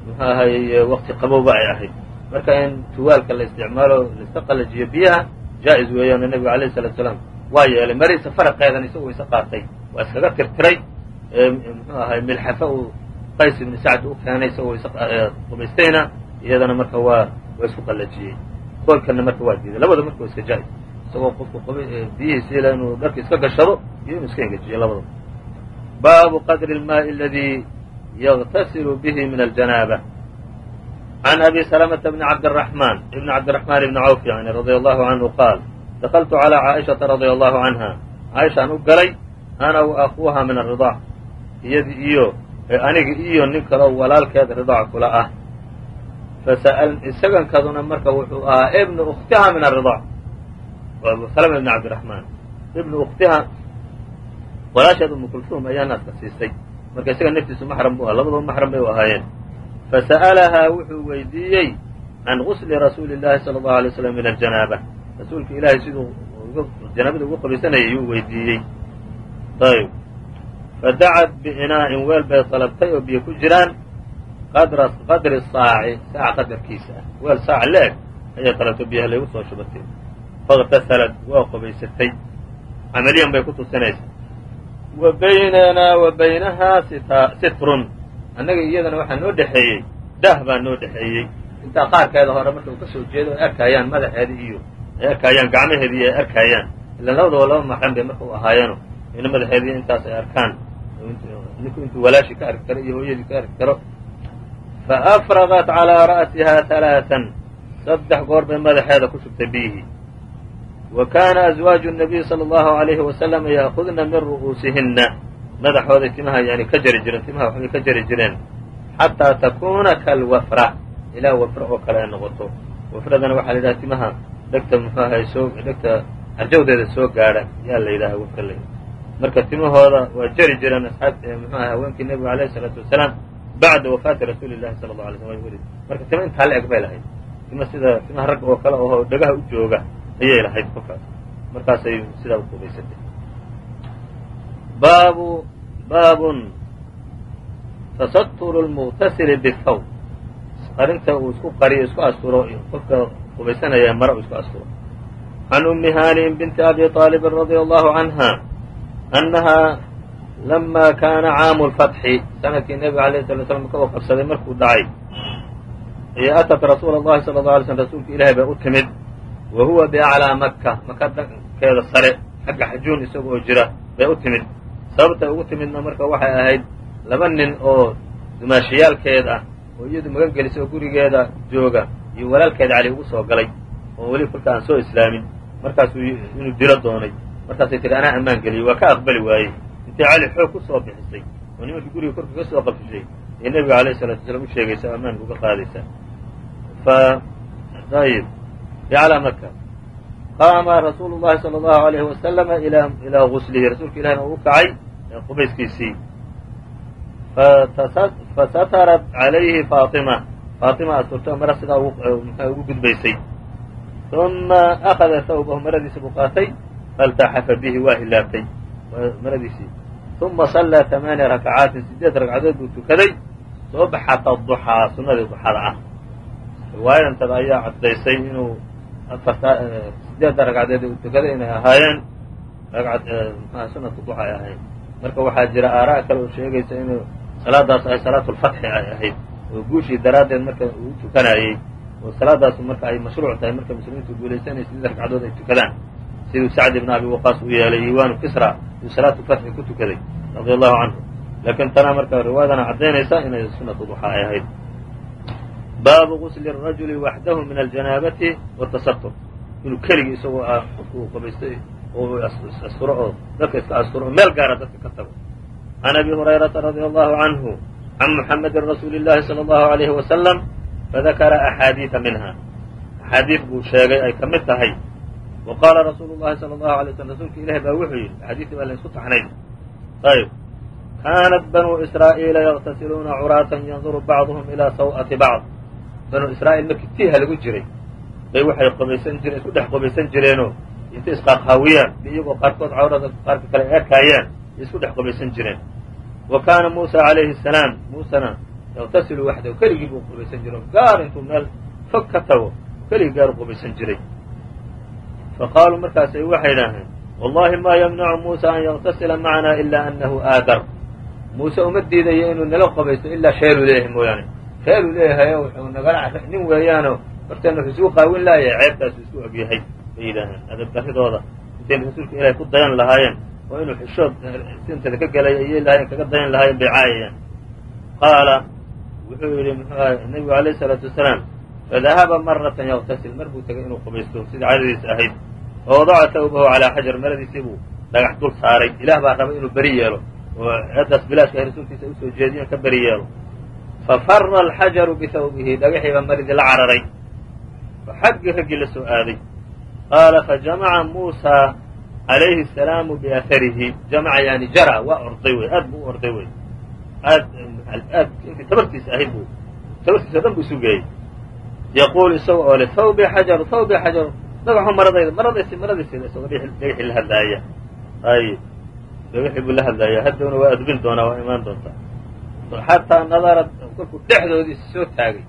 muxuu ahay wakti qabowba ay ahayd. Marka in tuwaalka la isticmaalo laiska qalajiyo biyaha jaa-is weeyaan nebiga alayh salatu salaam waa yeelay mariisa faraq qaadanaysa wayse qaatay. Waa iskaga tirtiray mxuu ahay milxafa uu qays ibnu sacd u keenay isagoo wayse eh, qubaystayna iyadana marka waa waa isku qallajiyey koolkanna marka waa diiday. Labada marka waa iska jaa-is isagoo qofku eh, biyihiisiila inuu dharka iska gashado iyo inuu iska engejiyo labadaba baabu qadri اlmaai aladii yagtasilu bihi min aljanaaba. Can abi salamata bni cabdiلraxmaan ibni cabdiraxmaan ibni cawf yani radia allahu canhu qaal دخلت على عائشةa رضي الله عنها عائشhaan u galay أنا وأخوها min الرضاع iyadi iyo aniga iyo nin kaloo walaalkeed ridاac kula ah isagankaduna marka wuxuu ahaa بن أktiha min الرضاع abu سلمة بن عبدالرحمن بن أktiha walaasheed umu kulثum ayaa naaska siisay marka isaga naftiisu maxram bu ah labadaba maxram bay u ahaayeen fasa'alahaa wuxuu weydiiyey can gusli rasuuli اllahi salى اllahu alay slam min aljanaaba rasuulka ilaahay siduu janaabada ugu qabaysanayay yuu weydiiyey. Ayb fadacat biinaa'in weel bay dalabtay oo biyo ku jiraan. Qadri saaci saac qadarkiisa. Ah weel saac le-eg ayay dalabtay biyaha laygu soo shubatay. Faاktasalad waa qobaysatay camaliyan bay ku tusinaysa. Wa baynanaa wa baynahaa sitrun. Annaga iyadana waxaa noo dhexeeyey. Daah baa noo dhexeeyey. Intaa qaarkeeda hore marka uu ka jeedo ay arkaayaan madaxeedii iyo ay arkaayaan gacmaheedii ay arkaayaan ilaan labadaba laba maxram bay marka u ahaayeeno ina madaxeedii intaas ay arkaan ninku intuu walaashii ka arki karo iyo hooyadii ka arki karo fa afradat calىa ra'sihaa ثalaثan saddex goor bay madaxeeda ku shubtay biyihii wa kaana azwaaju الnabiy salى اllahu عalayhi wasalam ya'khudna min ru'uusihinna madaxooday timaha yani ka jari jireen timaha waxbay ka jari jireen xataa takuuna kalwafra ilaa wafra oo kale ay noqoto wafradana waxaa la yidhaha timaha dhegta muxuu ahay soo dhegta arjawdeeda soo gaadha yaa la yidhaha la marka timahooda waa jari jireen asxaab muxuu ahay haweenkii nebiga alayh isalaatu wasalaam bacda wafaati rasuuli llahi sala allau alay weli. Marka tima intaa la eg bay lahayd. Tima sida timaha ragga oo kale oo dhegaha u jooga ayay lahayd kolkaas markaasay sidaa u qubaysatay. Baabu baabun tasaturu lmuqtasili bihawb qarinta uu isku qariyo isku asturo qofka qubaysanaya mara u iska asturo can ummi haaniin binti abi طaalibin radia allahu canha annahaa lama kaana caamu lfatxi sannadkii nebiga alayh sala slam ka u qabsaday markuu dhacay iyo atat rasuula allahi sala alla alay slam rasuulka ilahay bay u timid wa huwa biaclaa makka maka dhankeeda sare xagga xajuun isaga oo jira bay u timid. Sababtay ugu timidna marka waxay ahayd laba nin oo dumaashiyaalkeed ah oo iyadu magan gelisoo gurigeeda jooga iyo walaalkeeda cali ugu soo galay oo weli kolka aan soo islaamin markaasuu inuu dilo doonay. Markaasay tihi anaa ammaan geliyey waa ka aqbali waayey. Intay cali xoog ku soo bixisay oo nimankii guriga korka ka soo qabsishay ee nebiga alayhi salatu wasalaam u sheegaysa ammaanka uga qaadaysa fa ayb biclaa maka qaama rasuulu llahi sala allahu alayhi wasalama ilaa guslihi rasuulka ilahina uu kacay qubayskiisii. Fasatarat calayhi faatima faatima asturto mara sidaa ugu gudbaysay. Uma akada thawbahu maradiisi buu qaatay. Faltaxafa bihi waa hilaabtay. Maradiisii uma sallaa tamaaniya rakacaatin sideed ragcadood buu tukaday. Soo baxata duxaa sunadii duxada ah. Riwaayadantada ayaa caddaysay inuu sideedda ragcadeed uu tukaday inay ahaayeen. Sunatu duxa ay ahayn marka waxaa jira aaraa kale oo sheegaysa inuu salaadaas ay salaatulfatxi ay ahayd oo guushii daraaddeed marka uu tukanayey oo salaadaasu marka ay mashruuc tahay marka muslimiintu guulaysanaya sideed ragcadood ay tukadaan siduu sacd ibn abi waqaas u yeelay iwaanu kisra uu salaatu fatxi ku tukaday radia allahu canhu laakiin tanaa marka riwaayadana caddaynaysa inay sunatu duxa ay ahayd baabu gusli الrajuli waxdahu min aljanaabati watasatur inuu keligii isagoo ah qofku qabaystay oo asturo oo dadka iska asturo meel gaara dadka ka tago can abi hurayrata radia allahu canhu can muxamedi rasuuli اllahi salى اllahu alayhi wasalam fadakara axaadiida minha axaadiid buu sheegay ay ka mid tahay wa qaala rasuulu llahi sala allahu alay slm rasuulka ilahi baa wuxuu yidhi axaadiistii baa laysku taxnayd ayb kaanat banuu israa'iila yaqtasiluuna curaatan yanduru bacduhum ilaa saw'ati bacd banuu israa'iil markii tiiha lagu jiray bay waxay qobaysan jireen isku dhex qobaysan jireenoo intay isqaaqaawiyaan iyagoo qaarkood cawrada qaarka kale eekaayaan bay isku dhex qobaysan jireen wa kaana muusa calayhi salaam muusena yaqtasilu waxdahu keligii buu qobaysan jiray gaar intuu meel fog ka tago keligii gaar u qobaysan jiray. Fa qaaluu markaasay waxay idhaaheen wallahi ma yamnacu muusa an yaqtasila macana ila anahu aadar. Muuse uma diidayo inuu nala qobaysto ilaa sheeluu leeyahay mooyaane. Sheeluu leeyahay wuxuu nagala nin weeyaano horteena wuxuu isugu qaawin laaya ceebtaasu isku ogyahay bay yidhaaheen adab daridooda intayna rasuulka ilaahay ku dayan lahaayeen oo inuu xishood sintada ka gelay ayay lahaayeen kaga dayan lahaayeen bay caayayaan qaala wuxuu yidhi muxuu ahay nebigu alayh isalaatu wasalaam fadahaba maratan yaktasil mar buu tegay inuu qubaysto sida cadadiisa ahayd. Fawadaca tawbahu calaa xajar maradiisii buu dhagax dul saaray. Ilaah baa raba inuu beri yeelo oo eeddaas bilaashka rasuulkiisa u soo jeediyen ka beri yeelo. Fafara alxajaru bihawbihi dhagaxii baa maridii la cararay. Oo xaggii raggii la soo aaday. Qaala fajamaca muusa calayhi asalaamu biaarihi jamaca yani jara waa orday wey aad buu u orday wey aad aad tabartiisa ahayd buu tabartiisa dhan buu sugeeyey yaquul isaga oo le thawbi xajaru thawbi xajaru dhagaxo maradayda maradaysi maradaysa isagoo dhagaxii la hadlaaya ay dhagaxii buu la hadlaaya haddowna waa adbin doonaa waa imaan doontaa xataa nadara kolkuu dhexdoodiisa soo taagay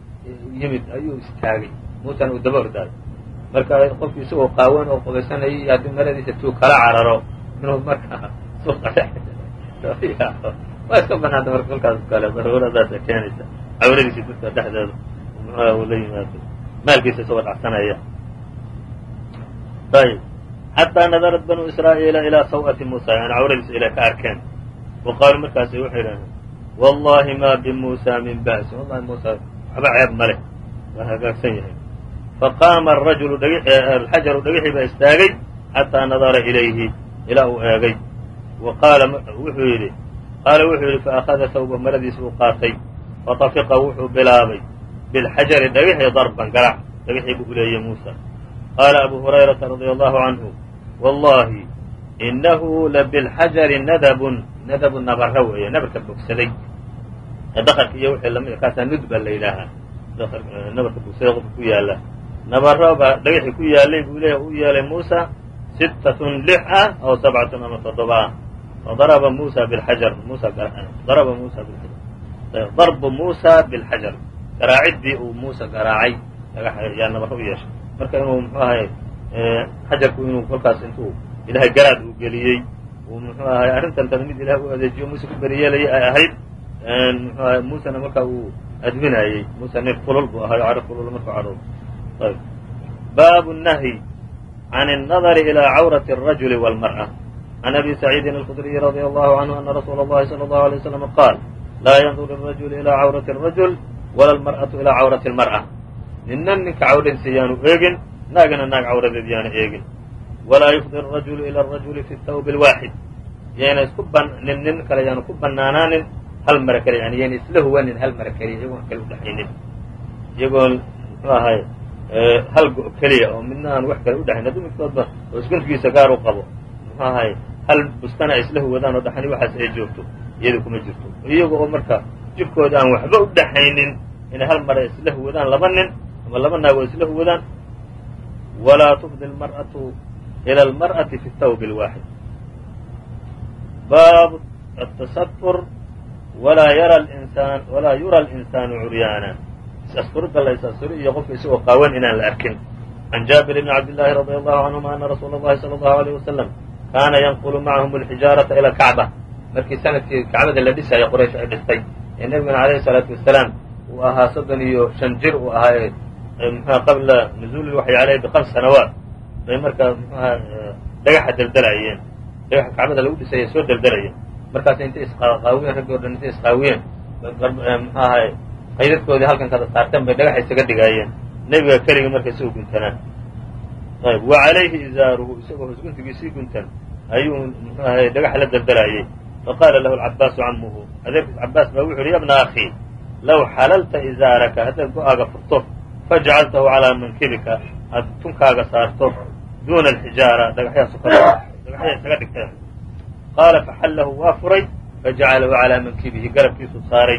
yimid ayuu istaagay muusana uu daba ordaayo marka qofki isagoo qaawan oo qobaysanaya iyo haddii maradiisa tuu kala cararo inuu markaa waa iska banaanta marka kolkaas kale daruuradaasa keenaysa cawradiisii dadka dhexdeeda muxuuha uu la yimaado maalkiisa isagoo dhacsanaya. Ayb xataa nadarat banuu israa'iila ilaa saw'ati muusa yani cawradiisa ilay ka arkeen. Wa qaaluu markaasi waxay idhaaheen wallahi ma bimuusa min ba'si wallahi muusa waxba ceeb ma leh waa hagaagsan yahay faqaama arajulu alxajaru dhagixii baa istaagay xataa nadara ilayhi ilaa uu eegay wa qaala wuxuu yidhi qaala wuxuu yidhi faأkhada hawbahu maradiisa uu qaatay fatafiqa wuxuu bilaabay bilxajari dhagixii darban garac dhagixii buu uleeyey muusa qaala abu hurayrata radia allahu canhu wallahi inahu labilxajari nadabun nadabu nabara weeye nabarka bogsaday daqarka iyo wixii la mid kaasaa nudba la yidhaahaa nabarka bogsaday qofka ku yaalla nabaro baa dhagaxii ku yaalay buu leeyahy u yeelay muusa sittatun lix ah aw sabcatun ama toddoba. Ah fadaraba muusa bilxajar muusa daraba muusa bilxajar. Darbu muusa bilxajar. Garaaciddii uu muusa garaacay dhagax yaa nabaro u yeeshay. Marka inuu muxuu ahay xajarku inuu kolkaas intuu ilahay garaad uu geliyey uu muxuu ahay arrintan tad mid ilahay u adeejiyo muuse ku beriyeelayay ay ahayd muxuu ahay muusena marka uu adbinayey muuse nin kulul buu ahay o caro kulul markuu cadhoodo ayb baabu الnahyi can الnadri ilى cawraةi الrajuli wاlmarأة can abi saciidin alkudriyi radي allahu canhu ana rasuula اllahi salى اllahu alيه waslam qaal laa yandur الrajul ilى cawraةi الrajul wala اlmarأaةu ilى cawraةi الmarأة nina ninka cawradiisa yaanu eegin naagana naag cawradeed yaana eegin walaa yufdi الrajulu ilى الrajuli fi الthawb اlwaaxid yayna isku nin nin kale yaanu ku banaanaanin hal mara keliya yani yayna isla huwanin hal mara keliya iyagoon kale udhexaynin iyagoon muxuu ahay hal go- keliya oo midna aan wax kale udhexayn hadduu midkoodba oo isguntigiisa gaar u qabo. Muxuu ahay hal bustana ay isla huwadaan oo dhaxani waxaas ay joogto iyada kuma jirto. Iyaga oo marka jirkooda aan waxba u inay hal mara isla huwadaan laba nin ama laba naag oo isla huwadaan walaa tufdi almar'atu ila almar'ati fi thawb اlwaaxid baabu atasatur walaa yara insaan walaa yura alinsaanu curyaana is-asturidda la is-asturi iyo qofka isagoo qaawan inaan la arkin. Can jaabir bni cabdillaahi radi allahu canhuma ana rasuula اllahi salى allahu aleyh wasalam kaana yanqulu macahum alxijaarata ila alkacba markii sannadkii kacbada la dhisaya quraysh ay dhistay. Ee nebigana alayhi salaatu wasalaam uu ahaa soddon iyo shan jir uu ahaa mxua qabla nuzuuli waxyi aleyh bikams sanawaat. Bay markaa mxuaha dhagaxa deldelayeen dhagaxa kacbada lagu dhisaya soo deldelayeen markaas intay isqaawiyeen raggii o dhan intay isqaawiyeen mxu ahay qaydadkoodii halkan kada saarteen bay dhagaxa isaga dhigaayeen. Nebiga keligii marka isagu guntanaa ayb wa calayhi izaaruhu isagoo hosguntigiisii guntan. Ayuu dhagaxa la deldelayey faqaala lahu alcabaasu camuhu adeerkiis cabaas baa wuxu uhi ya bna akhi low xalalta izaaraka haddaad go'aaga furto fajacaltahu calaa mankibika aad tunkaaga saarto duuna alxijaara dhagaxyaa sokada dhagaxyaa isaga dhigteen qaala faxallahu waa furay. Fajacalahu calaa mankibihi garabkiisu saaray